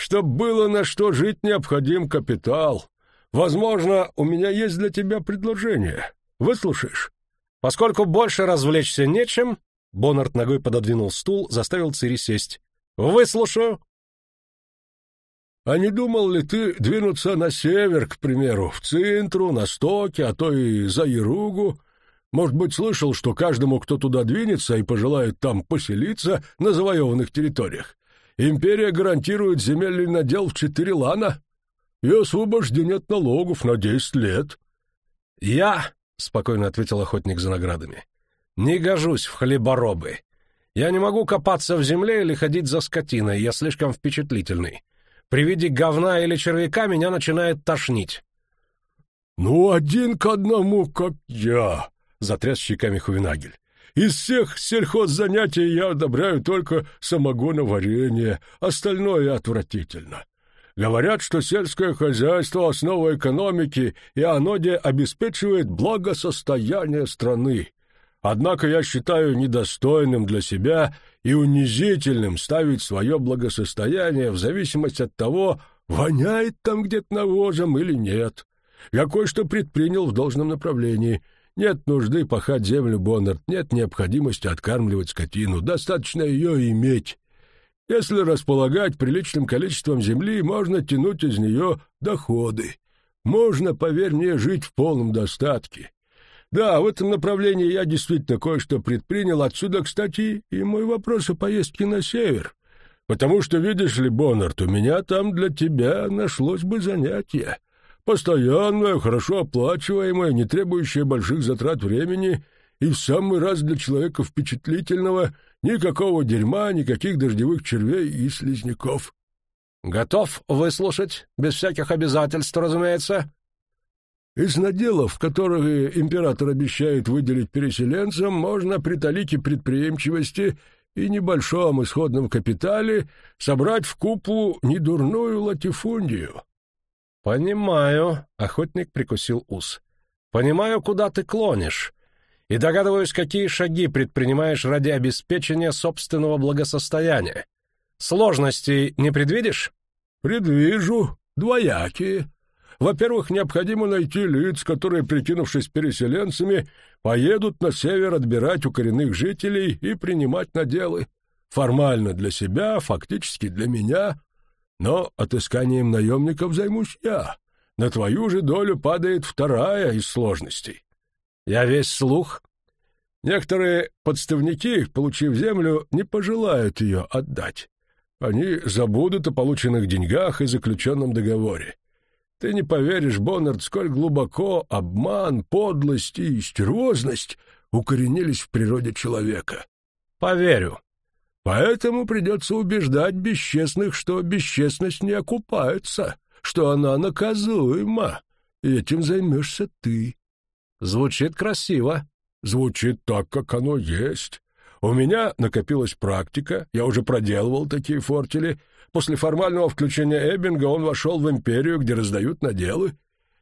Чтоб было на что жить, необходим капитал. Возможно, у меня есть для тебя предложение. Выслушаешь? Поскольку больше развлечься нечем, Боннард ногой пододвинул стул, заставил Цири сесть. Выслушаю. А не думал ли ты двинуться на север, к примеру, в Цинтру, на Стоке, а то и за Яругу? Может быть, слышал, что каждому, кто туда двинется и пожелает там поселиться на завоеванных территориях, Империя гарантирует земельный надел в четыре лана и освобождение от налогов на десять лет. — Я, — спокойно ответил охотник за наградами, — не гожусь в хлеборобы. Я не могу копаться в земле или ходить за скотиной, я слишком впечатлительный. При виде говна или червяка меня начинает тошнить. — Ну, один к одному, как я, — затряс щеками Хувенагель. Из всех сельхоззанятий я одобряю только самогоноварение, остальное отвратительно. Говорят, что сельское хозяйство — основа экономики, и оно де обеспечивает благосостояние страны. Однако я считаю недостойным для себя и унизительным ставить свое благосостояние в зависимости от того, воняет там где-то навозом или нет. Я кое-что предпринял в должном направлении — нет нужды пахать землю, Боннард, нет необходимости откармливать скотину, достаточно ее иметь. Если располагать приличным количеством земли, можно тянуть из нее доходы. Можно, поверь мне, жить в полном достатке. Да, в этом направлении я действительно кое-что предпринял. Отсюда, кстати, и мой вопрос о поездке на север. Потому что, видишь ли, Боннард, у меня там для тебя нашлось бы занятие. Постоянная, хорошо оплачиваемая, не требующая больших затрат времени и в самый раз для человека впечатлительного никакого дерьма, никаких дождевых червей и слизняков. Готов выслушать, без всяких обязательств, разумеется. Из наделов, которые император обещает выделить переселенцам, можно при талике предприимчивости и небольшом исходном капитале собрать в купу недурную латифундию. «Понимаю», — охотник прикусил ус. «Понимаю, куда ты клонишь, и догадываюсь, какие шаги предпринимаешь ради обеспечения собственного благосостояния. Сложностей не предвидишь?» «Предвижу. Двоякие. Во-первых, необходимо найти лиц, которые, прикинувшись переселенцами, поедут на север отбирать у коренных жителей и принимать наделы. Формально для себя, фактически для меня, но отысканием наемников займусь я. На твою же долю падает вторая из сложностей. Я весь слух. Некоторые подставники, получив землю, не пожелают ее отдать. Они забудут о полученных деньгах и заключенном договоре. Ты не поверишь, Боннард, сколь глубоко обман, подлость и стервозность укоренились в природе человека. Поверю. Поэтому придется убеждать бесчестных, что бесчестность не окупается, что она наказуема, и этим займешься ты. Звучит красиво. Звучит так, как оно есть. У меня накопилась практика, я уже проделывал такие фортели. После формального включения Эббинга он вошел в империю, где раздают наделы.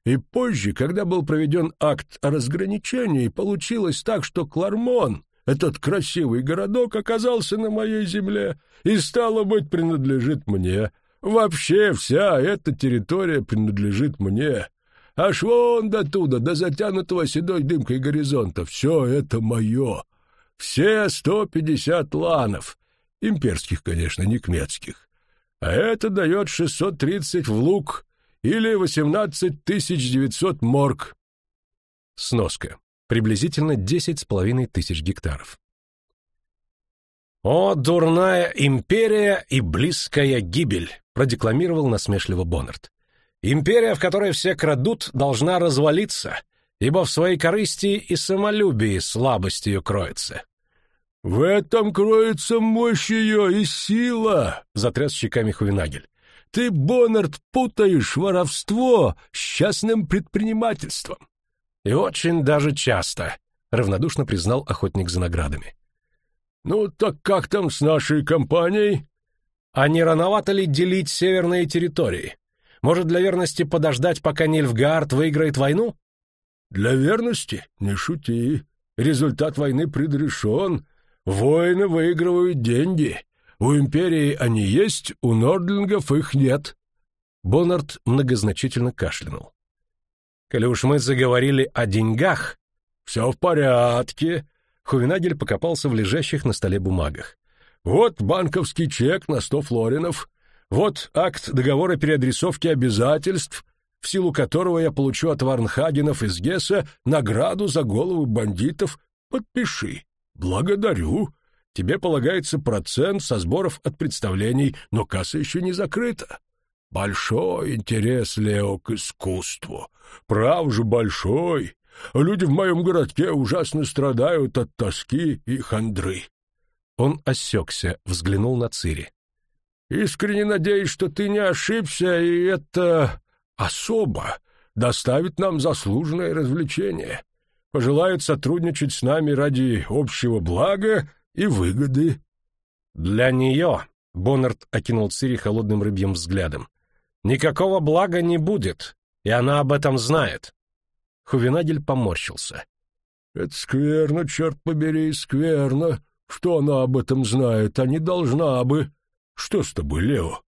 И позже, когда был проведен акт о разграничении, получилось так, что Клармон, этот красивый городок, оказался на моей земле и, стало быть, принадлежит мне. Вообще вся эта территория принадлежит мне. Аж вон до туда, до затянутого седой дымкой горизонта. Все это мое. Все сто пятьдесят ланов. Имперских, конечно, не кметских. А это дает шестьсот тридцать в лук или восемнадцать тысяч девятьсот морг. Сноска. Приблизительно десять с половиной тысяч гектаров. «О, дурная империя и близкая гибель!» — продекламировал насмешливо Боннард. Империя, в которой все крадут, должна развалиться, ибо в своей корысти и самолюбии слабость ее кроется. — В этом кроется мощь ее и сила, — затряс щеками Хувенагель. — Ты, Боннард, путаешь воровство с частным предпринимательством. — И очень даже часто, — равнодушно признал охотник за наградами. — Ну, так как там с нашей компанией? — А не рановато ли делить северные территории? Может, для верности подождать, пока Нильфгаард выиграет войну? Для верности? Не шути. Результат войны предрешен. Воины выигрывают деньги. У империи они есть, у нордлингов их нет. Боннард многозначительно кашлянул. Коли уж мы заговорили о деньгах, все в порядке. Хувенагель покопался в лежащих на столе бумагах. Вот банковский чек на сто флоринов. Вот акт договора переадресовки обязательств, в силу которого я получу от Варнхагенов из Гесса награду за голову бандитов. Подпиши. Благодарю. Тебе полагается процент со сборов от представлений, но касса еще не закрыта. Большой интерес, Лео, к искусству. Прав же, большой. Люди в моем городке ужасно страдают от тоски и хандры. Он осекся, взглянул на Цири. Искренне надеюсь, что ты не ошибся, и это особо доставит нам заслуженное развлечение. Пожелает сотрудничать с нами ради общего блага и выгоды. Для нее, — Боннард окинул Цири холодным рыбьим взглядом, — никакого блага не будет, и она об этом знает. Хувенагель поморщился. — Это скверно, черт побери, скверно, что она об этом знает, а не должна бы. Что с тобой, Лео?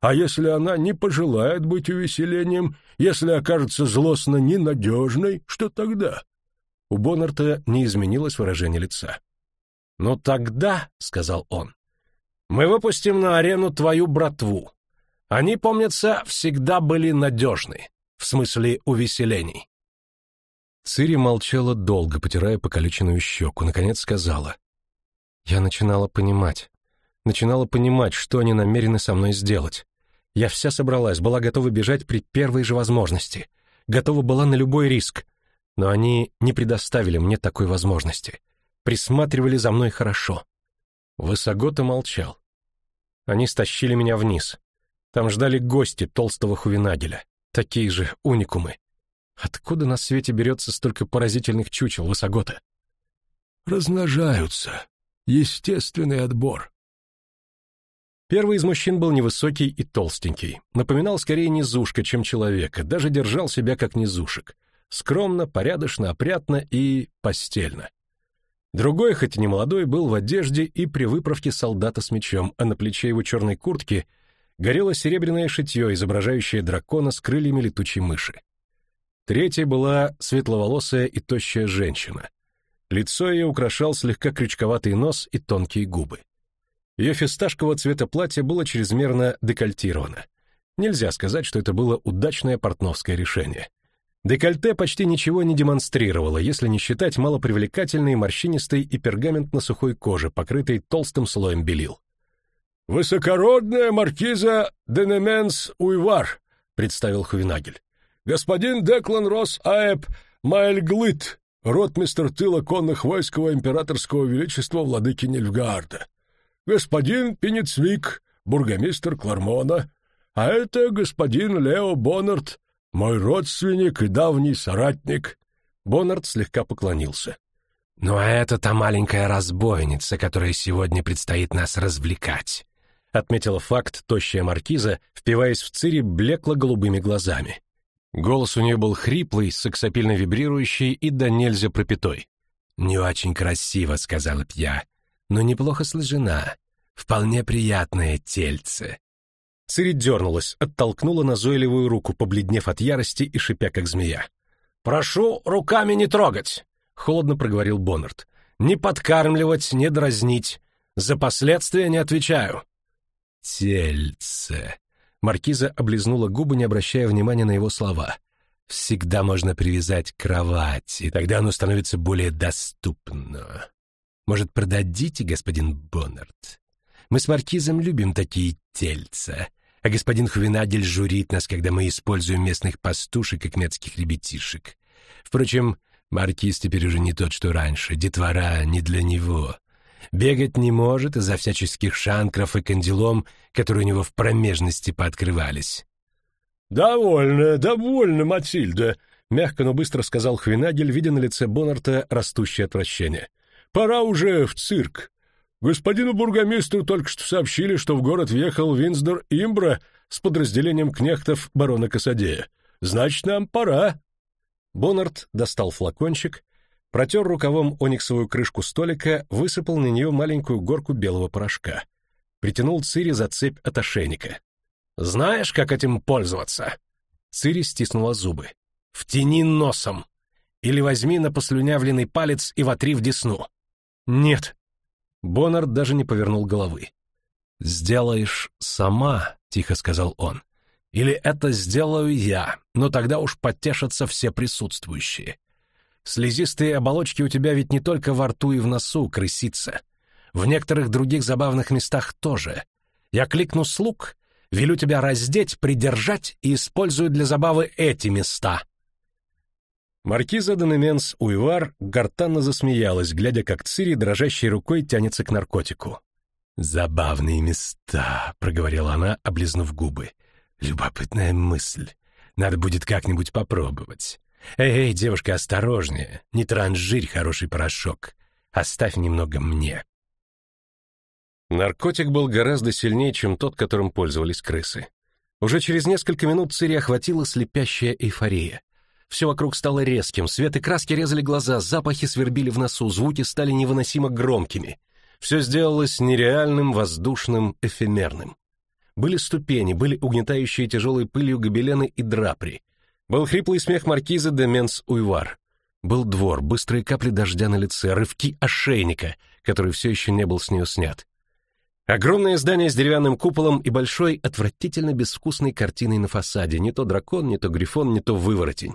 А если она не пожелает быть увеселением, если окажется злостно ненадежной, что тогда? У Боннарта не изменилось выражение лица. «Ну тогда», — сказал он, — «мы выпустим на арену твою братву. Они, помнится, всегда были надежны, в смысле увеселений». Цири молчала долго, потирая покалеченную щеку, наконец сказала. «Я начинала понимать начинала понимать, что они намерены со мной сделать. Я вся собралась, была готова бежать при первой же возможности, готова была на любой риск, но они не предоставили мне такой возможности, присматривали за мной хорошо. Высогота молчал. Они стащили меня вниз. Там ждали гости толстого хувенагеля, такие же уникумы. Откуда на свете берется столько поразительных чучел Высогота? Размножаются. Естественный отбор. Первый из мужчин был невысокий и толстенький, напоминал скорее низушка, чем человека, даже держал себя как низушек. Скромно, порядочно, опрятно и постельно. Другой, хоть и не молодой, был в одежде и при выправке солдата с мечом, а на плече его черной куртки горело серебряное шитье, изображающее дракона с крыльями летучей мыши. Третьей была светловолосая и тощая женщина. Лицо ее украшал слегка крючковатый нос и тонкие губы. Ее фисташкового цвета платье было чрезмерно декольтировано. Нельзя сказать, что это было удачное портновское решение. Декольте почти ничего не демонстрировало, если не считать малопривлекательной морщинистой и пергаментно-сухой кожи, покрытой толстым слоем белил. «Высокородная маркиза Денеменс Уйвар», — представил Хувинагель. «Господин Деклан Рос Аэб Майльглыт, ротмистер тыла конных войск императорского величества владыки Нильфгаарда господин Пеницвик, бургомистр Клармона, а это господин Лео Боннард, мой родственник и давний соратник». Боннард слегка поклонился. «Ну а это та маленькая разбойница, которая сегодня предстоит нас развлекать», отметила факт тощая маркиза, впиваясь в Цири блекло-голубыми глазами. Голос у нее был хриплый, сексапильно вибрирующий и до нельзя пропитой. «Не очень красиво», — сказала б я, но неплохо сложена. Вполне приятное тельце». Цири дернулась, оттолкнула назойливую руку, побледнев от ярости и шипя, как змея. «Прошу руками не трогать!» — холодно проговорил Боннард. «Не подкармливать, не дразнить. За последствия не отвечаю». «Тельце!» Маркиза облизнула губы, не обращая внимания на его слова. «Всегда можно привязать к кровати, тогда оно становится более доступно. Может, продадите, господин Боннард? Мы с Маркизом любим такие тельца, а господин Хувенадель журит нас, когда мы используем местных пастушек и кметских ребятишек. Впрочем, Маркиз теперь уже не тот, что раньше, детвора не для него. Бегать не может из-за всяческих шанкров и кандилом, которые у него в промежности пооткрывались. «Довольно, довольно, Матильда», — мягко, но быстро сказал Хвинагель, видя на лице Бонарта растущее отвращение. «Пора уже в цирк. Господину бургомистру только что сообщили, что в город въехал Винсдор Имбра с подразделением кнехтов барона Касадея. Значит, нам пора. Бонард достал флакончик, протер рукавом ониксовую крышку столика, высыпал на нее маленькую горку белого порошка. Притянул Цири за цепь от ошейника. «Знаешь, как этим пользоваться?» Цири стиснула зубы. «Втяни носом! Или возьми на послюнявленный палец и вотри в десну!» «Нет!» Боннард даже не повернул головы. «Сделаешь сама», — тихо сказал он. «Или это сделаю я, но тогда уж потешатся все присутствующие. Слизистые оболочки у тебя ведь не только во рту и в носу, крысица. В некоторых других забавных местах тоже. Я кликну слуг, велю тебя раздеть, придержать и использую для забавы эти места». Маркиза Денеменс Уйвар гортанно засмеялась, глядя, как Цири дрожащей рукой тянется к наркотику. «Забавные места», — проговорила она, облизнув губы. «Любопытная мысль. Надо будет как-нибудь попробовать. Эй, девушка, осторожнее. Не транжирь хороший порошок. Оставь немного мне». Наркотик был гораздо сильнее, чем тот, которым пользовались крысы. Уже через несколько минут Цири охватила слепящая эйфория. Все вокруг стало резким, свет и краски резали глаза, запахи свербили в носу, звуки стали невыносимо громкими. Все сделалось нереальным, воздушным, эфемерным. Были ступени, были угнетающие тяжелой пылью гобелены и драпри. Был хриплый смех маркизы де Менс Уйвар. Был двор, быстрые капли дождя на лице, рывки ошейника, который все еще не был с нее снят. Огромное здание с деревянным куполом и большой, отвратительно безвкусной картиной на фасаде, не то дракон, не то грифон, не то выворотень.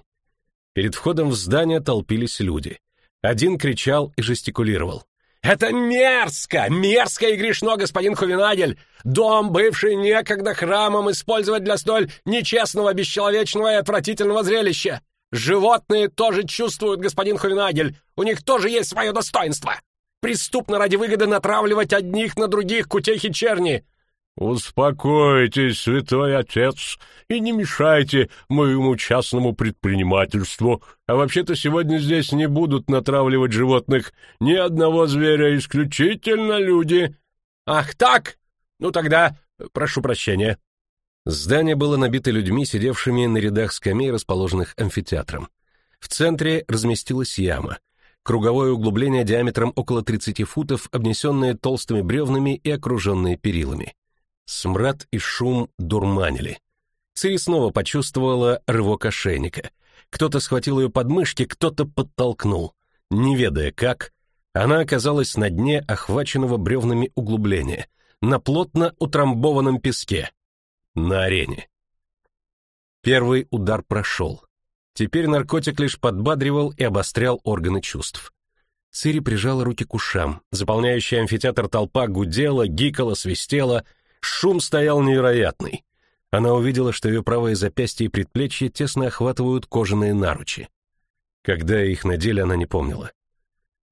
Перед входом в здание толпились люди. Один кричал и жестикулировал. «Это мерзко! Мерзко и грешно, господин Хувенадель! Дом, бывший некогда храмом, использовать для столь нечестного, бесчеловечного и отвратительного зрелища! Животные тоже чувствуют, господин Хувенадель! У них тоже есть свое достоинство! Преступно ради выгоды натравливать одних на других к утехе черни! «Успокойтесь, святой отец, и не мешайте моему частному предпринимательству. А вообще-то сегодня здесь не будут натравливать животных ни одного зверя, исключительно люди». «Ах так? Ну тогда прошу прощения». Здание было набито людьми, сидевшими на рядах скамей, расположенных амфитеатром. В центре разместилась яма. Круговое углубление диаметром около 30 футов, обнесенное толстыми бревнами и окруженное перилами. Смрад и шум дурманили. Цири снова почувствовала рывок ошейника. Кто-то схватил ее под мышки, кто-то подтолкнул. Не ведая как, она оказалась на дне охваченного бревнами углубления, на плотно утрамбованном песке, на арене. Первый удар прошел. Теперь наркотик лишь подбадривал и обострял органы чувств. Цири прижала руки к ушам. Заполняющая амфитеатр толпа гудела, гикала, свистела. Шум стоял невероятный. Она увидела, что ее правое запястье и предплечье тесно охватывают кожаные наручи. Когда их надели, она не помнила.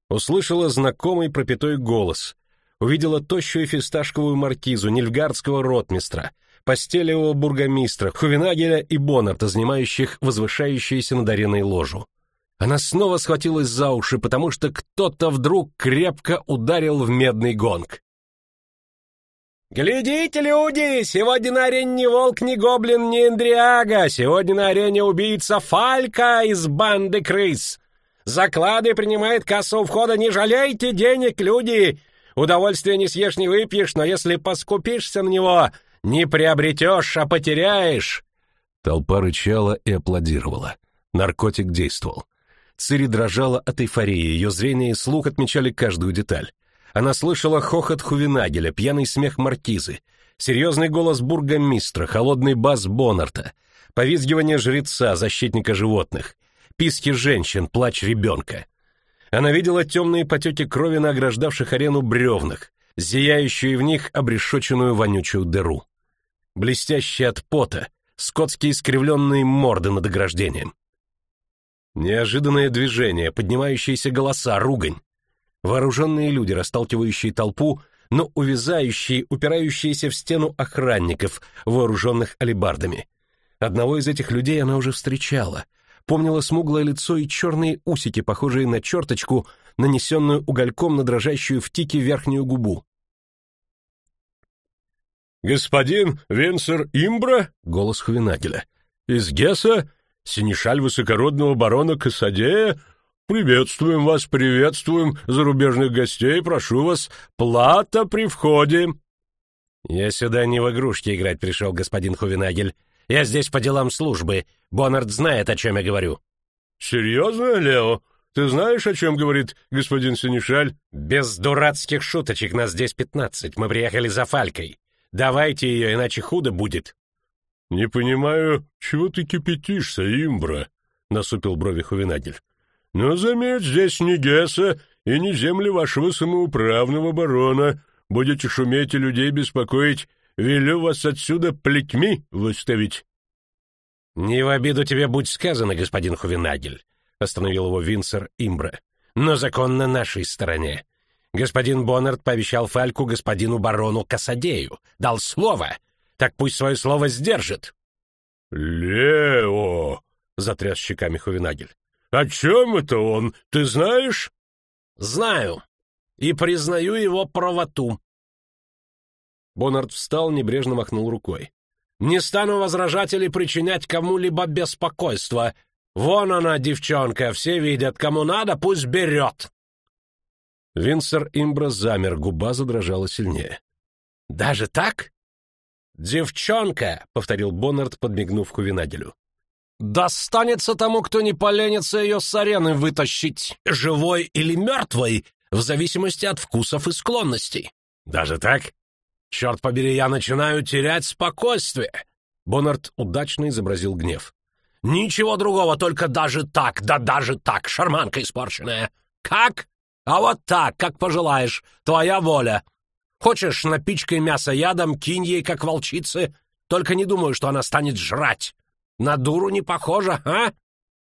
Услышала знакомый пропитой голос. Увидела тощую фисташковую маркизу нильфгардского ротмистра, постелевого бургомистра, Хувенагеля и Бонарта, занимающих возвышающуюся над ареной ложу. Она снова схватилась за уши, потому что кто-то вдруг крепко ударил в медный гонг. «Глядите, люди! Сегодня на арене ни волк, ни гоблин, ни эндриага! Сегодня на арене убийца Фалька из банды крыс! Заклады принимает касса у входа, не жалейте денег, люди! Удовольствие не съешь, не выпьешь, но если поскупишься на него, не приобретешь, а потеряешь!» Толпа рычала и аплодировала. Наркотик действовал. Цири дрожала от эйфории, ее зрение и слух отмечали каждую деталь. Она слышала хохот Хувенагеля, пьяный смех маркизы, серьезный голос бургомистра, холодный бас Бонарта, повизгивание жреца, защитника животных, писки женщин, плач ребенка. Она видела темные потеки крови на ограждавших арену бревнах, зияющую в них обрешоченную вонючую дыру. Блестящие от пота, скотские искривленные морды над ограждением. Неожиданное движение, поднимающиеся голоса, ругань. Вооруженные люди, расталкивающие толпу, но увязающие, упирающиеся в стену охранников, вооруженных алебардами. Одного из этих людей она уже встречала. Помнила смуглое лицо и черные усики, похожие на черточку, нанесенную угольком на дрожащую в тике верхнюю губу. «Господин Венсер Имбра?» — голос Хувенагеля. «Из Гесса? Синишаль высокородного барона Касадея? «Приветствуем вас, приветствуем зарубежных гостей, прошу вас, плата при входе». «Я сюда не в игрушки играть пришел, господин Хувенагель. Я здесь по делам службы. Боннард знает, о чем я говорю». «Серьезно, Лео? Ты знаешь, о чем говорит господин Синишаль?» «Без дурацких шуточек, нас здесь пятнадцать. Мы приехали за Фалькой. Давайте ее, иначе худо будет». «Не понимаю, чего ты кипятишься, имбра?» — насупил брови Хувенагель. Но заметь, здесь не Гесса и не земли вашего самоуправного барона. Будете шуметь и людей беспокоить, велю вас отсюда плетьми выставить». «Не в обиду тебе будь сказано, господин Хувенагель», — остановил его Винсер Имбра. «Но закон на нашей стороне. Господин Боннард пообещал Фальку господину барону Касадею. Дал слово. Так пусть свое слово сдержит». «Лео!» — затряс щеками Хувенагель. «О чем это он, ты знаешь?» «Знаю. И признаю его правоту». Боннард встал, небрежно махнул рукой. «Не стану возражать или причинять кому-либо беспокойство. Вон она, девчонка, все видят, кому надо, пусть берет». Винсер Имбра замер, губа задрожала сильнее. «Даже так?» «Девчонка», — повторил Боннард, подмигнув Хувенагелю. Достанется тому, кто не поленится ее с арены вытащить, живой или мертвой, в зависимости от вкусов и склонностей. Даже так? Черт побери, я начинаю терять спокойствие. Боннард удачно изобразил гнев. Ничего другого, только даже так, да даже так, шарманка испорченная. Как? А вот так, как пожелаешь, твоя воля. Хочешь, напичкай мясо ядом, кинь ей, как волчице, только не думаю, что она станет жрать. На дуру не похожа, а?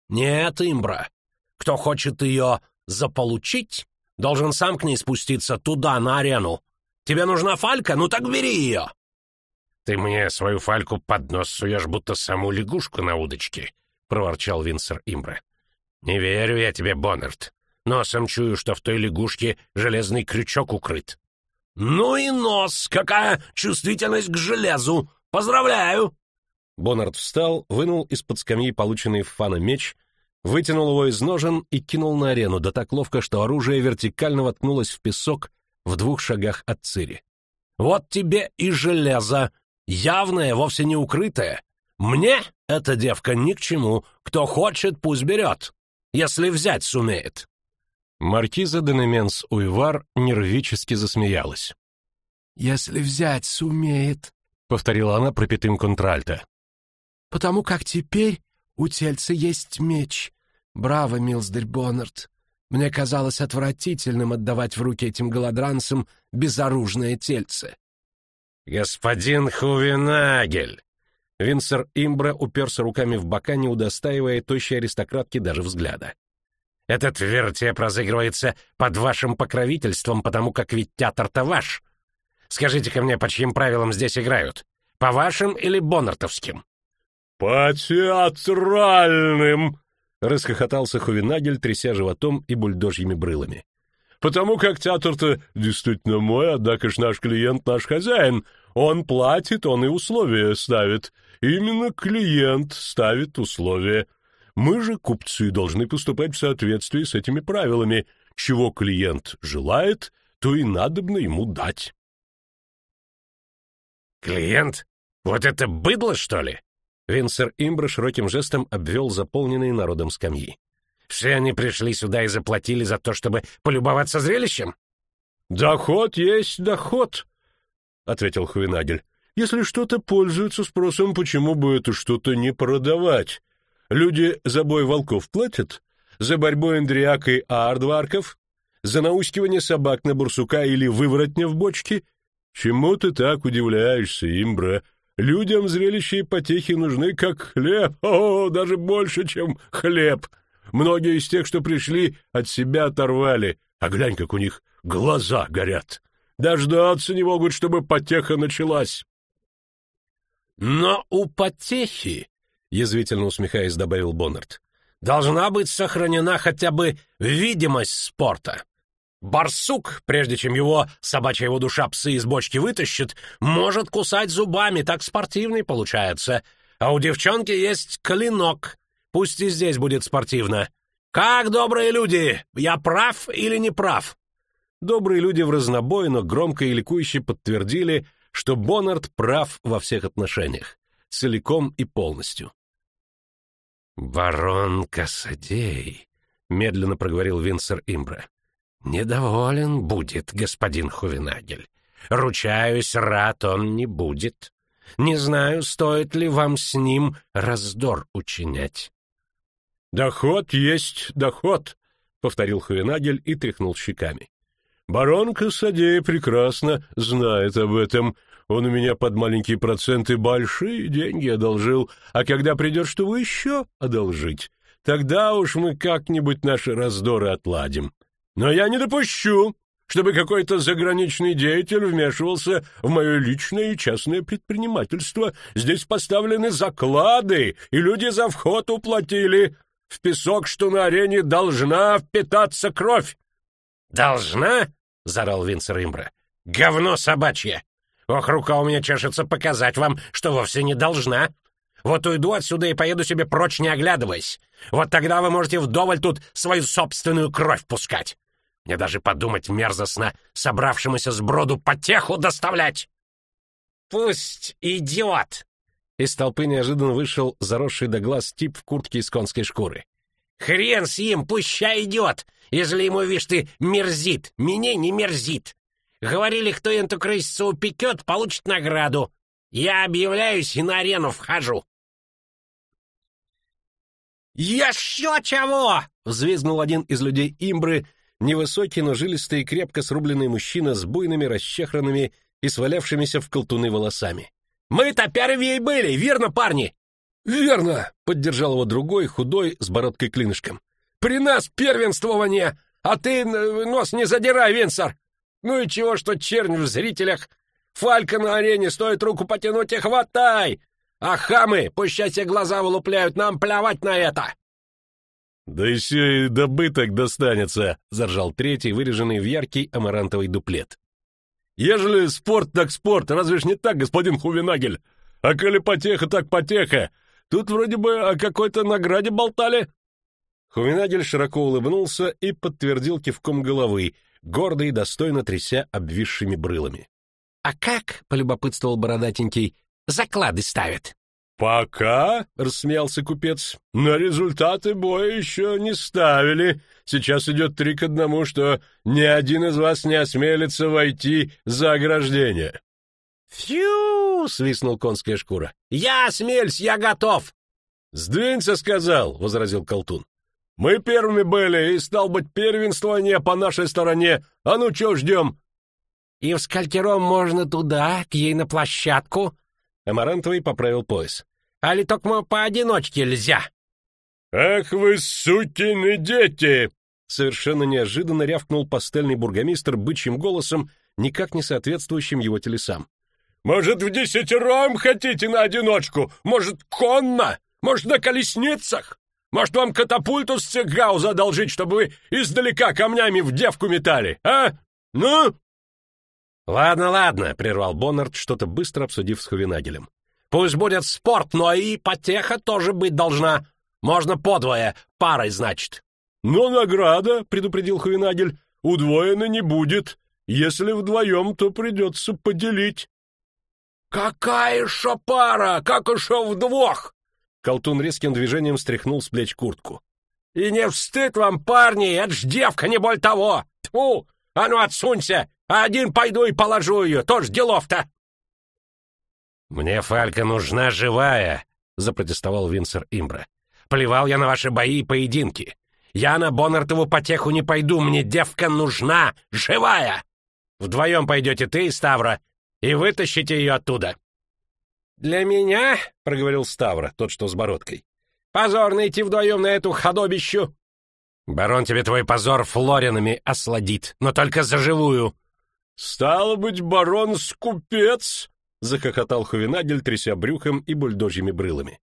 Нет, имбра. Кто хочет ее заполучить, должен сам к ней спуститься туда, на арену. Тебе нужна фалька? Ну так бери ее. Ты мне свою фальку под нос суешь, будто саму лягушку на удочке, проворчал Винсер Имбра. Не верю я тебе, Боннард. Носом чую, что в той лягушке железный крючок укрыт. Ну и нос! Какая чувствительность к железу! Поздравляю! Боннард встал, вынул из-под скамьи полученный в фана меч, вытянул его из ножен и кинул на арену, да так ловко, что оружие вертикально воткнулось в песок в двух шагах от Цири. Вот тебе и железо, явное, вовсе не укрытое. Мне эта девка ни к чему. Кто хочет, пусть берет, если взять сумеет». Маркиза Денеменс Уйвар нервически засмеялась. «Если взять сумеет», — повторила она пропитым контральто. «Потому как теперь у тельца есть меч. Браво, Милсдарь Боннард. Мне казалось отвратительным отдавать в руки этим голодранцам безоружное тельце». «Господин Хувенагель!» Винсер Имбра уперся руками в бока, не удостаивая тощей аристократки даже взгляда. Этот вертеп разыгрывается под вашим покровительством, потому как ведь театр-то ваш. Скажите-ка мне, по чьим правилам здесь играют? По вашим или боннартовским?» «По театральным!» — расхохотался Хувенагель, тряся животом и бульдожьими брылами. «Потому как театр-то действительно мой, однако ж наш клиент наш хозяин. Он платит, он и условия ставит. Именно клиент ставит условия». Мы же, купцы, должны поступать в соответствии с этими правилами. Чего клиент желает, то и надобно ему дать. «Клиент? Вот это быдло, что ли?» Винсер Имбра широким жестом обвел заполненные народом скамьи. «Все они пришли сюда и заплатили за то, чтобы полюбоваться зрелищем?» «Доход есть доход», — ответил Хуинагель. «Если что-то пользуется спросом, почему бы это что-то не продавать? Люди за бой волков платят? За борьбу эндриак и аардварков? За наускивание собак на бурсука или выворотня в бочке? Чему ты так удивляешься, имбра? Людям зрелища и потехи нужны как хлеб, о, даже больше, чем хлеб. Многие из тех, что пришли, от себя оторвали, а глянь, как у них глаза горят. Дождаться не могут, чтобы потеха началась. Но у потехи язвительно усмехаясь, добавил Боннард. Должна быть сохранена хотя бы видимость спорта. Барсук, прежде чем его собачья его душа псы из бочки вытащит, может кусать зубами, так спортивный получается. А у девчонки есть клинок. Пусть и здесь будет спортивно. Как, добрые люди, я прав или не прав? Добрые люди в разнобой, но громко и ликующе подтвердили, что Боннард прав во всех отношениях, целиком и полностью. «Барон Касадей», — медленно проговорил Винсер Имбра, — «недоволен будет господин Хувенагель. Ручаюсь, рад он не будет. Не знаю, стоит ли вам с ним раздор учинять». «Доход есть доход», — повторил Хувенагель и тряхнул щеками. «Барон Касадей прекрасно знает об этом, он у меня под маленькие проценты большие деньги одолжил, а когда придет что еще одолжить, тогда уж мы как-нибудь наши раздоры отладим. Но я не допущу, чтобы какой-то заграничный деятель вмешивался в мое личное и частное предпринимательство. Здесь поставлены заклады, и люди за вход уплатили. В песок, что на арене, должна впитаться кровь. «Должна?» — заорал Винсер Имбра. «Говно собачье! Ох, рука у меня чешется показать вам, что вовсе не должна. Вот уйду отсюда и поеду себе прочь, не оглядываясь. Вот тогда вы можете вдоволь тут свою собственную кровь пускать. Мне даже подумать мерзостно собравшемуся с броду потеху доставлять. Пусть идет. Из толпы неожиданно вышел заросший до глаз тип в куртке из конской шкуры. Хрен с ним, пущай идет, если ему, видишь ты, мерзит. Мне не мерзит. Говорили, кто эту крысицу упекет, получит награду. Я объявляюсь и на арену вхожу. «Еще чего!» — взвизгнул один из людей имбры, невысокий, но жилистый и крепко срубленный мужчина с буйными, расчехранными и свалявшимися в колтуны волосами. «Мы-то первее были, верно, парни?» «Верно!» — поддержал его другой, худой, с бородкой-клинышком. «При нас первенствование, а ты нос не задирай, Винсор! Ну и чего, что чернь в зрителях? Фалька на арене, стоит руку потянуть и хватай! А хамы, пусть себе глаза вылупляют, нам плевать на это!» «Да еще и добыток достанется», — заржал третий, выреженный в яркий амарантовый дуплет. «Ежели спорт так спорт, разве ж не так, господин Хувенагель? А коли потеха так потеха, тут вроде бы о какой-то награде болтали». Хувенагель широко улыбнулся и подтвердил кивком головы, гордо и достойно тряся обвисшими брылами. «А как?» — полюбопытствовал бородатенький. «Заклады ставят». «Пока», — рассмеялся купец, — «на результаты боя еще не ставили. Сейчас идет три к одному, что ни один из вас не осмелится войти за ограждение». «Фью!» — свистнул конская шкура. «Я смельсь, я готов!» «Сдвинься», — сказал, — возразил Колтун. «Мы первыми были, и, стал быть, первенство не по нашей стороне. А ну, чё ждем?» «И в скалькером можно туда, к ей на площадку?» Амарантовый поправил пояс. «Али только поодиночке нельзя?» «Эх вы, сукины дети!» Совершенно неожиданно рявкнул пастельный бургомистр бычьим голосом, никак не соответствующим его телесам. «Может, в десятером хотите на одиночку? Может, конно? Может, на колесницах? Может, вам катапульту с цехгауза одолжить, чтобы вы издалека камнями в девку метали, а? Ну?» «Ладно, ладно», — прервал Боннард, что-то быстро обсудив с Хувенагелем. «Пусть будет спорт, но и потеха тоже быть должна. Можно подвое, парой, значит». «Но награда», — предупредил Хувенагель, — «удвоена не будет. Если вдвоем, то придется поделить». «Какая еще пара? Как еще вдвох?» Колтун резким движением стряхнул с плеч куртку. «И не встыд вам, парни, это ж девка, не боль того! Тьфу! А ну отсунься! Один пойду и положу ее, тоже делов-то!» «Мне Фалька нужна живая!» — запротестовал Винсер Имбра. «Плевал я на ваши бои и поединки. Я на Боннартову потеху не пойду, мне девка нужна, живая! Вдвоем пойдете ты и Ставра, и вытащите ее оттуда!» «Для меня, — проговорил Ставра, тот, что с бородкой, — позорно идти вдвоем на эту ходобищу!» «Барон тебе твой позор флоринами осладит, но только за живую!» «Стало быть, барон скупец!» — захохотал Хувенадель, тряся брюхом и бульдожьими брылами.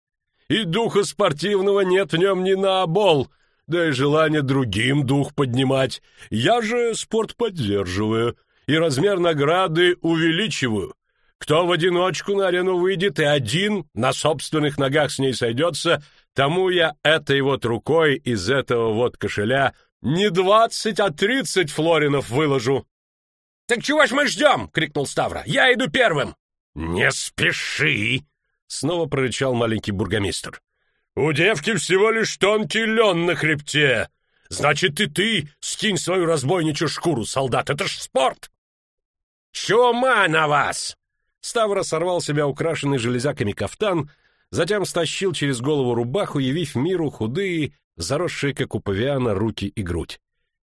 «И духа спортивного нет в нем ни на обол, да и желание другим дух поднимать. Я же спорт поддерживаю и размер награды увеличиваю. Кто в одиночку на арену выйдет и один на собственных ногах с ней сойдется, тому я этой вот рукой из этого вот кошеля не двадцать, а тридцать флоринов выложу. «Так чего ж мы ждем?» — крикнул Ставра. «Я иду первым!» «Не спеши!» — снова прорычал маленький бургомистр. «У девки всего лишь тонкий лен на хребте. Значит, и ты скинь свою разбойничью шкуру, солдат. Это ж спорт!» «Чума на вас!» Ставра сорвал себя украшенный железяками кафтан, затем стащил через голову рубаху, явив миру худые, заросшие, как у павиана, руки и грудь.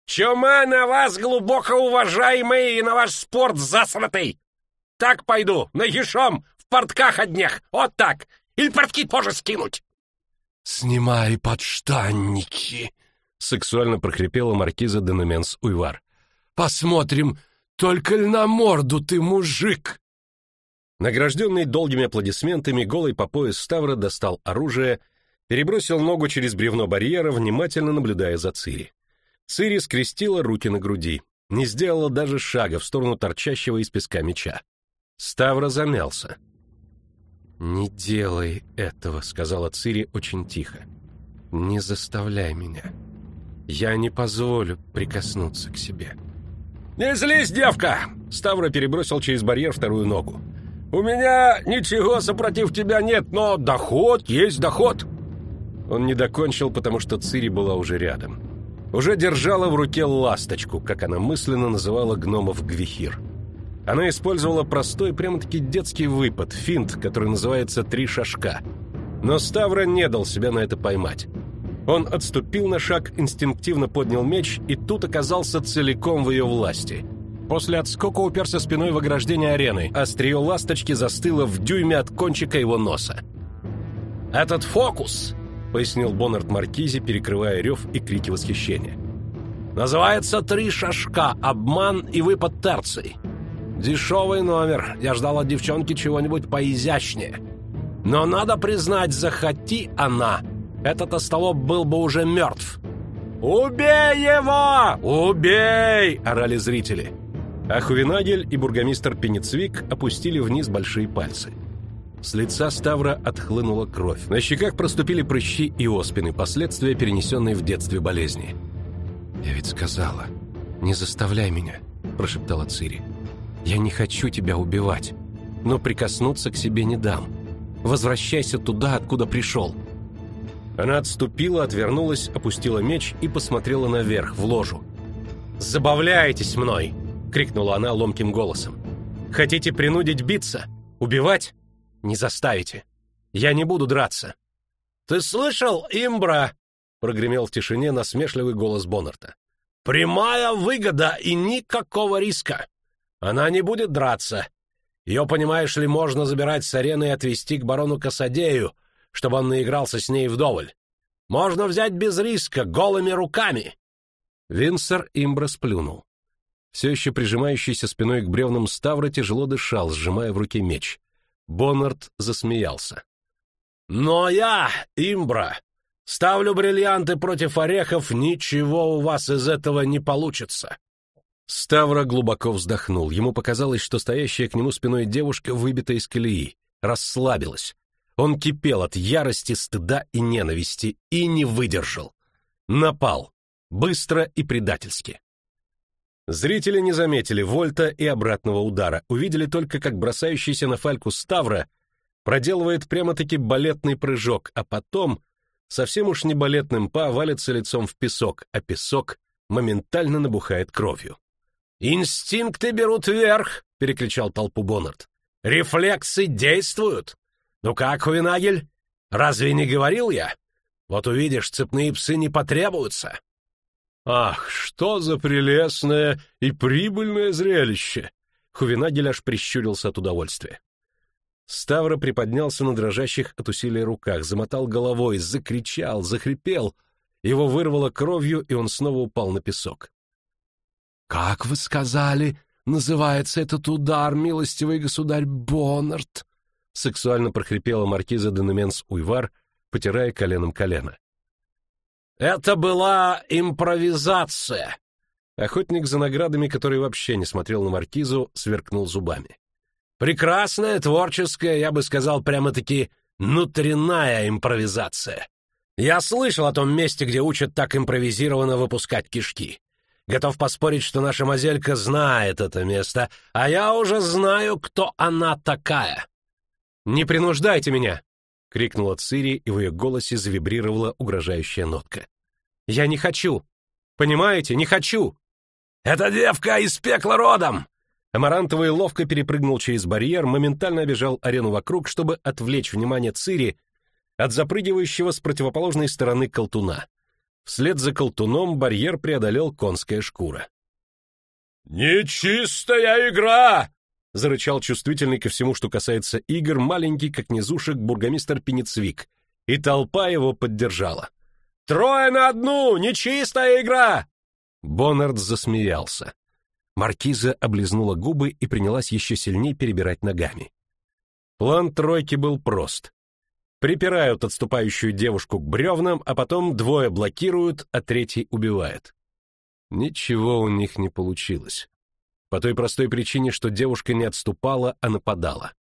Чума на вас, глубоко уважаемые, и на ваш спорт засратый! Так пойду, нагишом, в портках одних, вот так, или портки тоже скинуть!» «Снимай подштанники!» — сексуально прохрипела маркиза Денуменс Уйвар. «Посмотрим, только ли на морду ты мужик!» Награжденный долгими аплодисментами, голый по пояс Ставра достал оружие, перебросил ногу через бревно барьера, внимательно наблюдая за Цири. Цири скрестила руки на груди, не сделала даже шага в сторону торчащего из песка меча. Ставра замялся. «Не делай этого», — сказала Цири очень тихо. «Не заставляй меня. Я не позволю прикоснуться к себе». «Не злись, девка!» — Ставра перебросил через барьер вторую ногу. «У меня ничего сопротив тебя нет, но доход есть доход!» Он не докончил, потому что Цири была уже рядом уже держала в руке ласточку, как она мысленно называла гномов Гвихир. Она использовала простой, прямо-таки детский выпад, финт, который называется «три шажка». Но Ставра не дал себя на это поймать. Он отступил на шаг, инстинктивно поднял меч и тут оказался целиком в ее власти. После отскока уперся спиной в ограждение арены, острие ласточки застыло в дюйме от кончика его носа. «Этот фокус!» — пояснил Боннард Маркизи, перекрывая рев и крики восхищения. «Называется «Три шашка. Обман и выпад терций». Дешевый номер. Я ждал от девчонки чего-нибудь поизящнее. Но надо признать, захоти она, этот остолоп был бы уже мертв. «Убей его! Убей!» — орали зрители. А Хувенагель и бургомистр Пеницвик опустили вниз большие пальцы. С лица Ставра отхлынула кровь. На щеках проступили прыщи и оспины, последствия перенесенной в детстве болезни. «Я ведь сказала, не заставляй меня», — прошептала Цири. Я не хочу тебя убивать, но прикоснуться к себе не дам. Возвращайся туда, откуда пришел». Она отступила, отвернулась, опустила меч и посмотрела наверх, в ложу. «Забавляетесь мной!» — крикнула она ломким голосом. «Хотите принудить биться? Убивать? Не заставите. Я не буду драться». «Ты слышал, имбра?» — прогремел в тишине насмешливый голос Боннарта. «Прямая выгода и никакого риска. Она не будет драться. Ее, понимаешь ли, можно забирать с арены и отвезти к барону Касадею, чтобы он наигрался с ней вдоволь. Можно взять без риска, голыми руками. Винсер имбра сплюнул. Все еще прижимающийся спиной к бревнам Ставра тяжело дышал, сжимая в руке меч. Боннард засмеялся. «Но я, имбра, ставлю бриллианты против орехов, ничего у вас из этого не получится». Ставра глубоко вздохнул. Ему показалось, что стоящая к нему спиной девушка выбита из колеи, расслабилась. Он кипел от ярости, стыда и ненависти и не выдержал. Напал. Быстро и предательски. Зрители не заметили вольта и обратного удара, увидели только, как бросающийся на фальку Ставра проделывает прямо-таки балетный прыжок, а потом совсем уж не балетным па валится лицом в песок, а песок моментально набухает кровью. «Инстинкты берут верх!» — перекричал толпу Боннард. «Рефлексы действуют! Ну как, Хуинагель? Разве не говорил я? Вот увидишь, цепные псы не потребуются!» Ах, что за прелестное и прибыльное зрелище! Хувенагель аж прищурился от удовольствия. Ставра приподнялся на дрожащих от усилия руках, замотал головой, закричал, захрипел. Его вырвало кровью, и он снова упал на песок. «Как вы сказали, называется этот удар, милостивый государь Боннард?» Сексуально прохрипела маркиза Денеменс Уйвар, потирая коленом колено. Это была импровизация. Охотник за наградами, который вообще не смотрел на маркизу, сверкнул зубами. Прекрасная, творческая, я бы сказал, прямо-таки внутренняя импровизация. Я слышал о том месте, где учат так импровизированно выпускать кишки. Готов поспорить, что наша мазелька знает это место, а я уже знаю, кто она такая. Не принуждайте меня, — крикнула Цири, и в ее голосе завибрировала угрожающая нотка. «Я не хочу! Понимаете, не хочу!» «Эта девка из пекла родом!» Амарантовый ловко перепрыгнул через барьер, моментально обежал арену вокруг, чтобы отвлечь внимание Цири от запрыгивающего с противоположной стороны колтуна. Вслед за колтуном барьер преодолел конская шкура. «Нечистая игра!» — зарычал чувствительный ко всему, что касается игр, маленький, как низушек, бургомистр Пеницвик, и толпа его поддержала. «Трое на одну! Нечистая игра!» Боннард засмеялся. Маркиза облизнула губы и принялась еще сильнее перебирать ногами. План тройки был прост. Припирают отступающую девушку к бревнам, а потом двое блокируют, а третий убивает. Ничего у них не получилось. По той простой причине, что девушка не отступала, а нападала.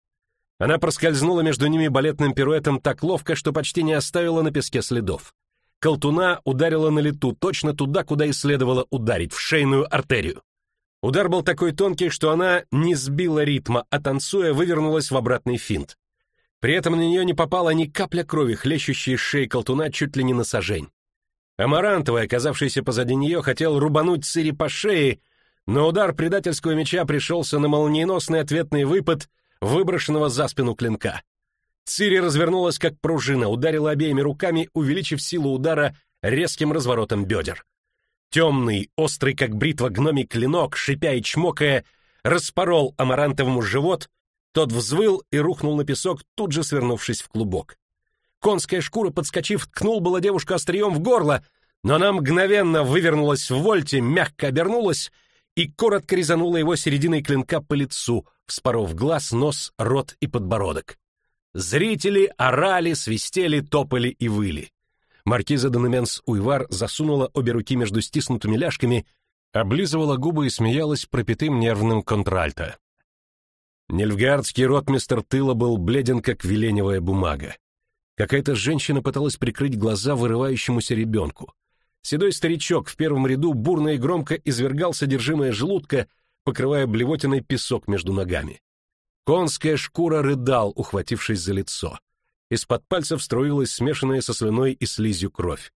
Она проскользнула между ними балетным пируэтом так ловко, что почти не оставила на песке следов. Колтуна ударила на лету точно туда, куда и следовало ударить, в шейную артерию. Удар был такой тонкий, что она не сбила ритма, а танцуя вывернулась в обратный финт. При этом на нее не попала ни капля крови, хлещущей из шеи колтуна чуть ли не на сажень. Амарантовый, оказавшийся позади нее, хотел рубануть Цири по шее, но удар предательского меча пришелся на молниеносный ответный выпад выброшенного за спину клинка. Цири развернулась как пружина, ударила обеими руками, увеличив силу удара резким разворотом бедер. Темный, острый как бритва гномий клинок, шипя и чмокая, распорол амарантовому живот, тот взвыл и рухнул на песок, тут же свернувшись в клубок. Конская шкура, подскочив, ткнул была девушку острием в горло, но она мгновенно вывернулась в вольте, мягко обернулась и коротко резанула его серединой клинка по лицу, вспоров глаз, нос, рот и подбородок. Зрители орали, свистели, топали и выли. Маркиза Донеменс Уйвар засунула обе руки между стиснутыми ляжками, облизывала губы и смеялась пропитым нервным контральто. Нельфгардский ротмистер тыла был бледен, как веленевая бумага. Какая-то женщина пыталась прикрыть глаза вырывающемуся ребенку. Седой старичок в первом ряду бурно и громко извергал содержимое желудка, покрывая блевотиной песок между ногами. Конская шкура рыдал, ухватившись за лицо. Из-под пальцев струилась смешанная со слюной и слизью кровь.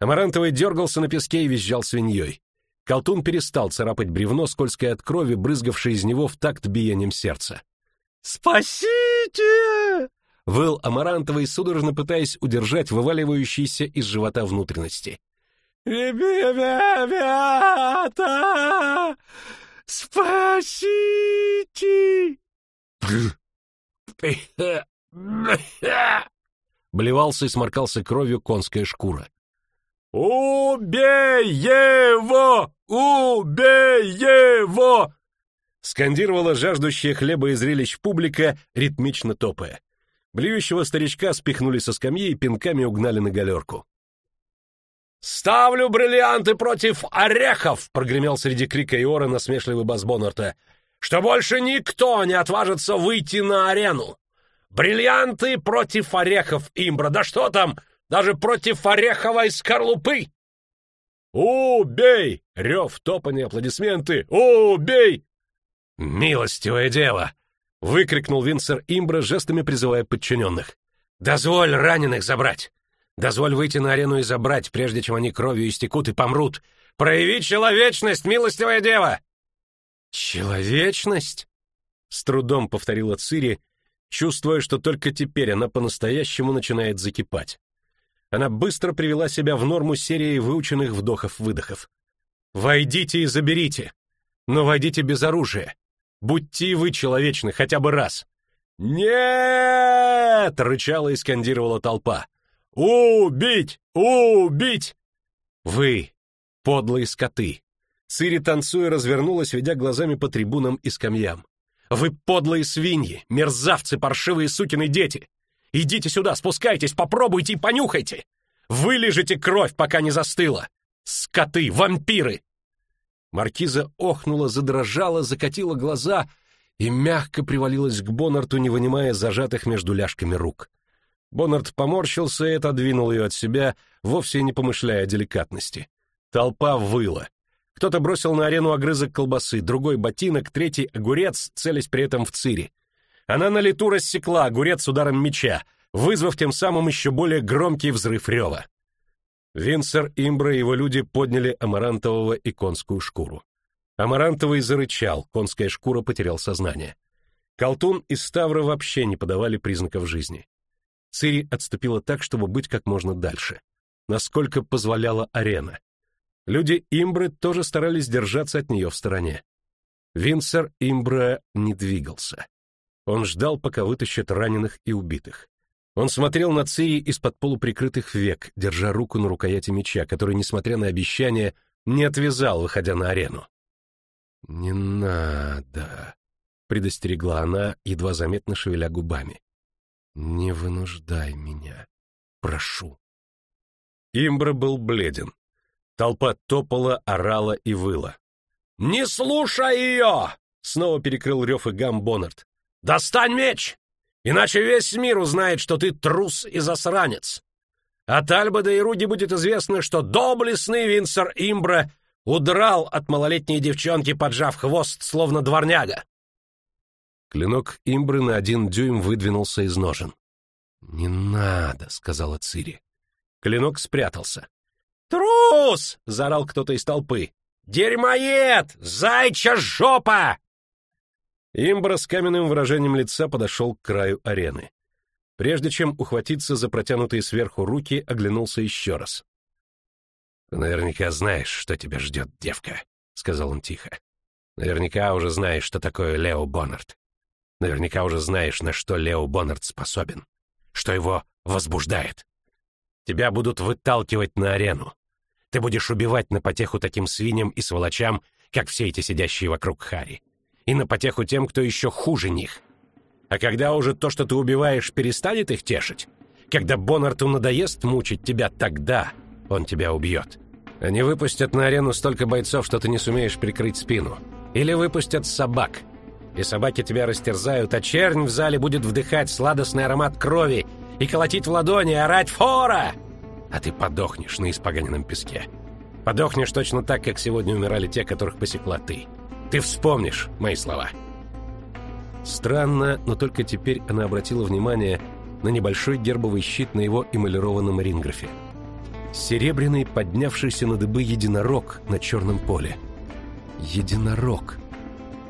Амарантовый дергался на песке и визжал свиньей. Колтун перестал царапать бревно, скользкое от крови, брызгавшее из него в такт биением сердца. «Спасите!» — выл Амарантовый, судорожно пытаясь удержать вываливающиеся из живота внутренности. «Ребята! Спасите!» Блевался и сморкался кровью конская шкура. «Убей его! Убей его!» Скандировала жаждущая хлеба и зрелищ публика, ритмично топая. Блюющего старичка спихнули со скамьи и пинками угнали на галерку. «Ставлю бриллианты против орехов!» — прогремел среди крика Иора насмешливый бас Боннарта. «Что больше никто не отважится выйти на арену! Бриллианты против орехов, Имбра! Да что там, даже против ореховой скорлупы!» «Убей!» — рев, топанье, аплодисменты. «Убей!» «Милостивое дело!» — выкрикнул Винсер Имбра, жестами призывая подчиненных. «Дозволь раненых забрать! Дозволь выйти на арену и забрать, прежде чем они кровью истекут и помрут! Прояви человечность, милостивое дева!» «Человечность?» — с трудом повторила Цири, чувствуя, что только теперь она по-настоящему начинает закипать. Она быстро привела себя в норму серии выученных вдохов-выдохов. «Войдите и заберите! Но войдите без оружия! Будьте вы человечны хотя бы раз!» «Нет!» — рычала и скандировала толпа. «Убить! Убить!» «Вы, подлые скоты!» Цири, танцуя, развернулась, ведя глазами по трибунам и скамьям. «Вы подлые свиньи, мерзавцы, паршивые сукины дети! Идите сюда, спускайтесь, попробуйте и понюхайте! Вылежите кровь, пока не застыла! Скоты, вампиры!» Маркиза охнула, задрожала, закатила глаза и мягко привалилась к Бонарту, не вынимая зажатых между ляжками рук. Бонарт поморщился и отодвинул ее от себя, вовсе не помышляя о деликатности. Толпа выла. Кто-то бросил на арену огрызок колбасы, другой — ботинок, третий — огурец, целясь при этом в цири. Она на лету рассекла огурец ударом меча, вызвав тем самым еще более громкий взрыв рева. Винсер, Имбра и его люди подняли амарантового и конскую шкуру. Амарантовый зарычал, конская шкура потерял сознание. Колтун и Ставра вообще не подавали признаков жизни. Цири отступила так, чтобы быть как можно дальше, насколько позволяла арена. Люди Имбры тоже старались держаться от нее в стороне. Винсер Имбра не двигался. Он ждал, пока вытащат раненых и убитых. Он смотрел на Цири из-под полуприкрытых век, держа руку на рукояти меча, который, несмотря на обещание, не отвязал, выходя на арену. «Не надо», — предостерегла она, едва заметно шевеля губами. «Не вынуждай меня. Прошу». Имбра был бледен. Толпа топала, орала и выла. «Не слушай ее!» — снова перекрыл рев и гам Боннард. «Достань меч! Иначе весь мир узнает, что ты трус и засранец. От Альбада и Руди будет известно, что доблестный Винсер Имбра удрал от малолетней девчонки, поджав хвост, словно дворняга. Клинок Имбры на один дюйм выдвинулся из ножен. «Не надо», — сказала Цири. Клинок спрятался. «Трус!» — заорал кто-то из толпы. «Дерьмоед! Зайча жопа!» Имбра с каменным выражением лица подошел к краю арены. Прежде чем ухватиться за протянутые сверху руки, оглянулся еще раз. «Ты наверняка знаешь, что тебя ждет, девка», — сказал он тихо. «Наверняка уже знаешь, что такое Лео Боннард. Наверняка уже знаешь, на что Лео Боннард способен, что его возбуждает. Тебя будут выталкивать на арену. Ты будешь убивать на потеху таким свиньям и сволочам, как все эти сидящие вокруг Хари и на потеху тем, кто еще хуже них. А когда уже то, что ты убиваешь, перестанет их тешить, когда Бонарту надоест мучить тебя, тогда он тебя убьет. Они выпустят на арену столько бойцов, что ты не сумеешь прикрыть спину. Или выпустят собак. И собаки тебя растерзают, а чернь в зале будет вдыхать сладостный аромат крови и колотить в ладони, орать «Фора!» А ты подохнешь на испоганенном песке. Подохнешь точно так, как сегодня умирали те, которых посекла ты. Ты вспомнишь мои слова. Странно, но только теперь она обратила внимание на небольшой гербовый щит на его эмалированном ринграфе. Серебряный, поднявшийся на дыбы единорог на черном поле. Единорог.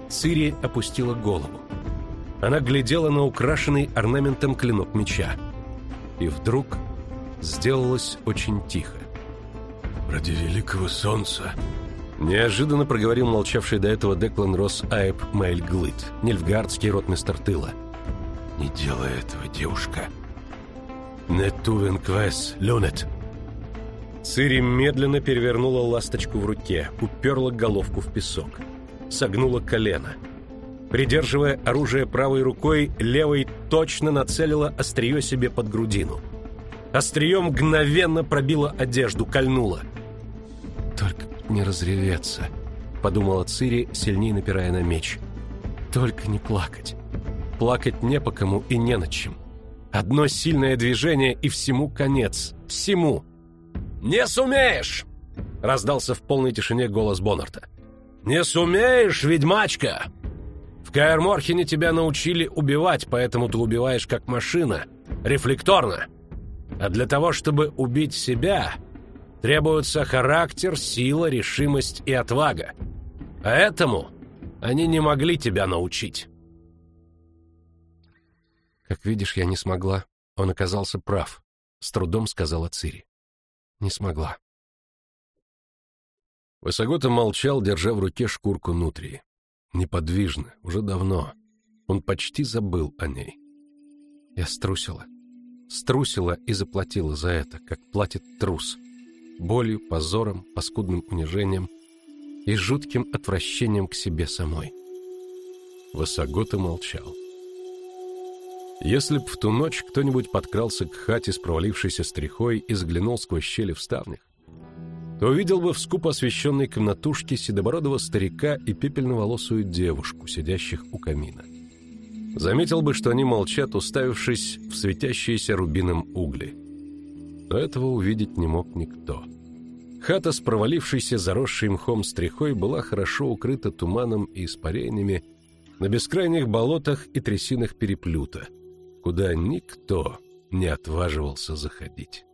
Цири опустила голову. Она глядела на украшенный орнаментом клинок меча. И вдруг сделалось очень тихо. «Ради великого солнца!» Неожиданно проговорил молчавший до этого Деклан Росс Айб Мэйль Глыт, нильфгардский ротмистер тыла. «Не делай этого, девушка!» «Не тувен квес, люнет!» Цири медленно перевернула ласточку в руке, уперла головку в песок, согнула колено. Придерживая оружие правой рукой, левой точно нацелила острие себе под грудину. Острие мгновенно пробило одежду, кольнуло. «Только не разреветься», — подумала Цири, сильнее напирая на меч. «Только не плакать. Плакать не по кому и не над чем. Одно сильное движение и всему конец. Всему!» «Не сумеешь!» — раздался в полной тишине голос Боннарта. «Не сумеешь, ведьмачка! В Каэр-Морхене тебя научили убивать, поэтому ты убиваешь как машина, рефлекторно. А для того, чтобы убить себя, требуются характер, сила, решимость и отвага. А этому они не могли тебя научить». «Как видишь, я не смогла. Он оказался прав», — с трудом сказала Цири не смогла. Высогота молчал, держа в руке шкурку нутрии. Неподвижно, уже давно. Он почти забыл о ней. Я струсила. Струсила и заплатила за это, как платит трус. Болью, позором, паскудным унижением и жутким отвращением к себе самой. Высогота молчал. Если б в ту ночь кто-нибудь подкрался к хате с провалившейся стрихой и заглянул сквозь щели в ставнях, то увидел бы в скупо освещенной комнатушке седобородого старика и пепельноволосую девушку, сидящих у камина. Заметил бы, что они молчат, уставившись в светящиеся рубином угли. Но этого увидеть не мог никто. Хата с провалившейся заросшей мхом стрихой была хорошо укрыта туманом и испарениями на бескрайних болотах и трясинах переплюта — куда никто не отваживался заходить.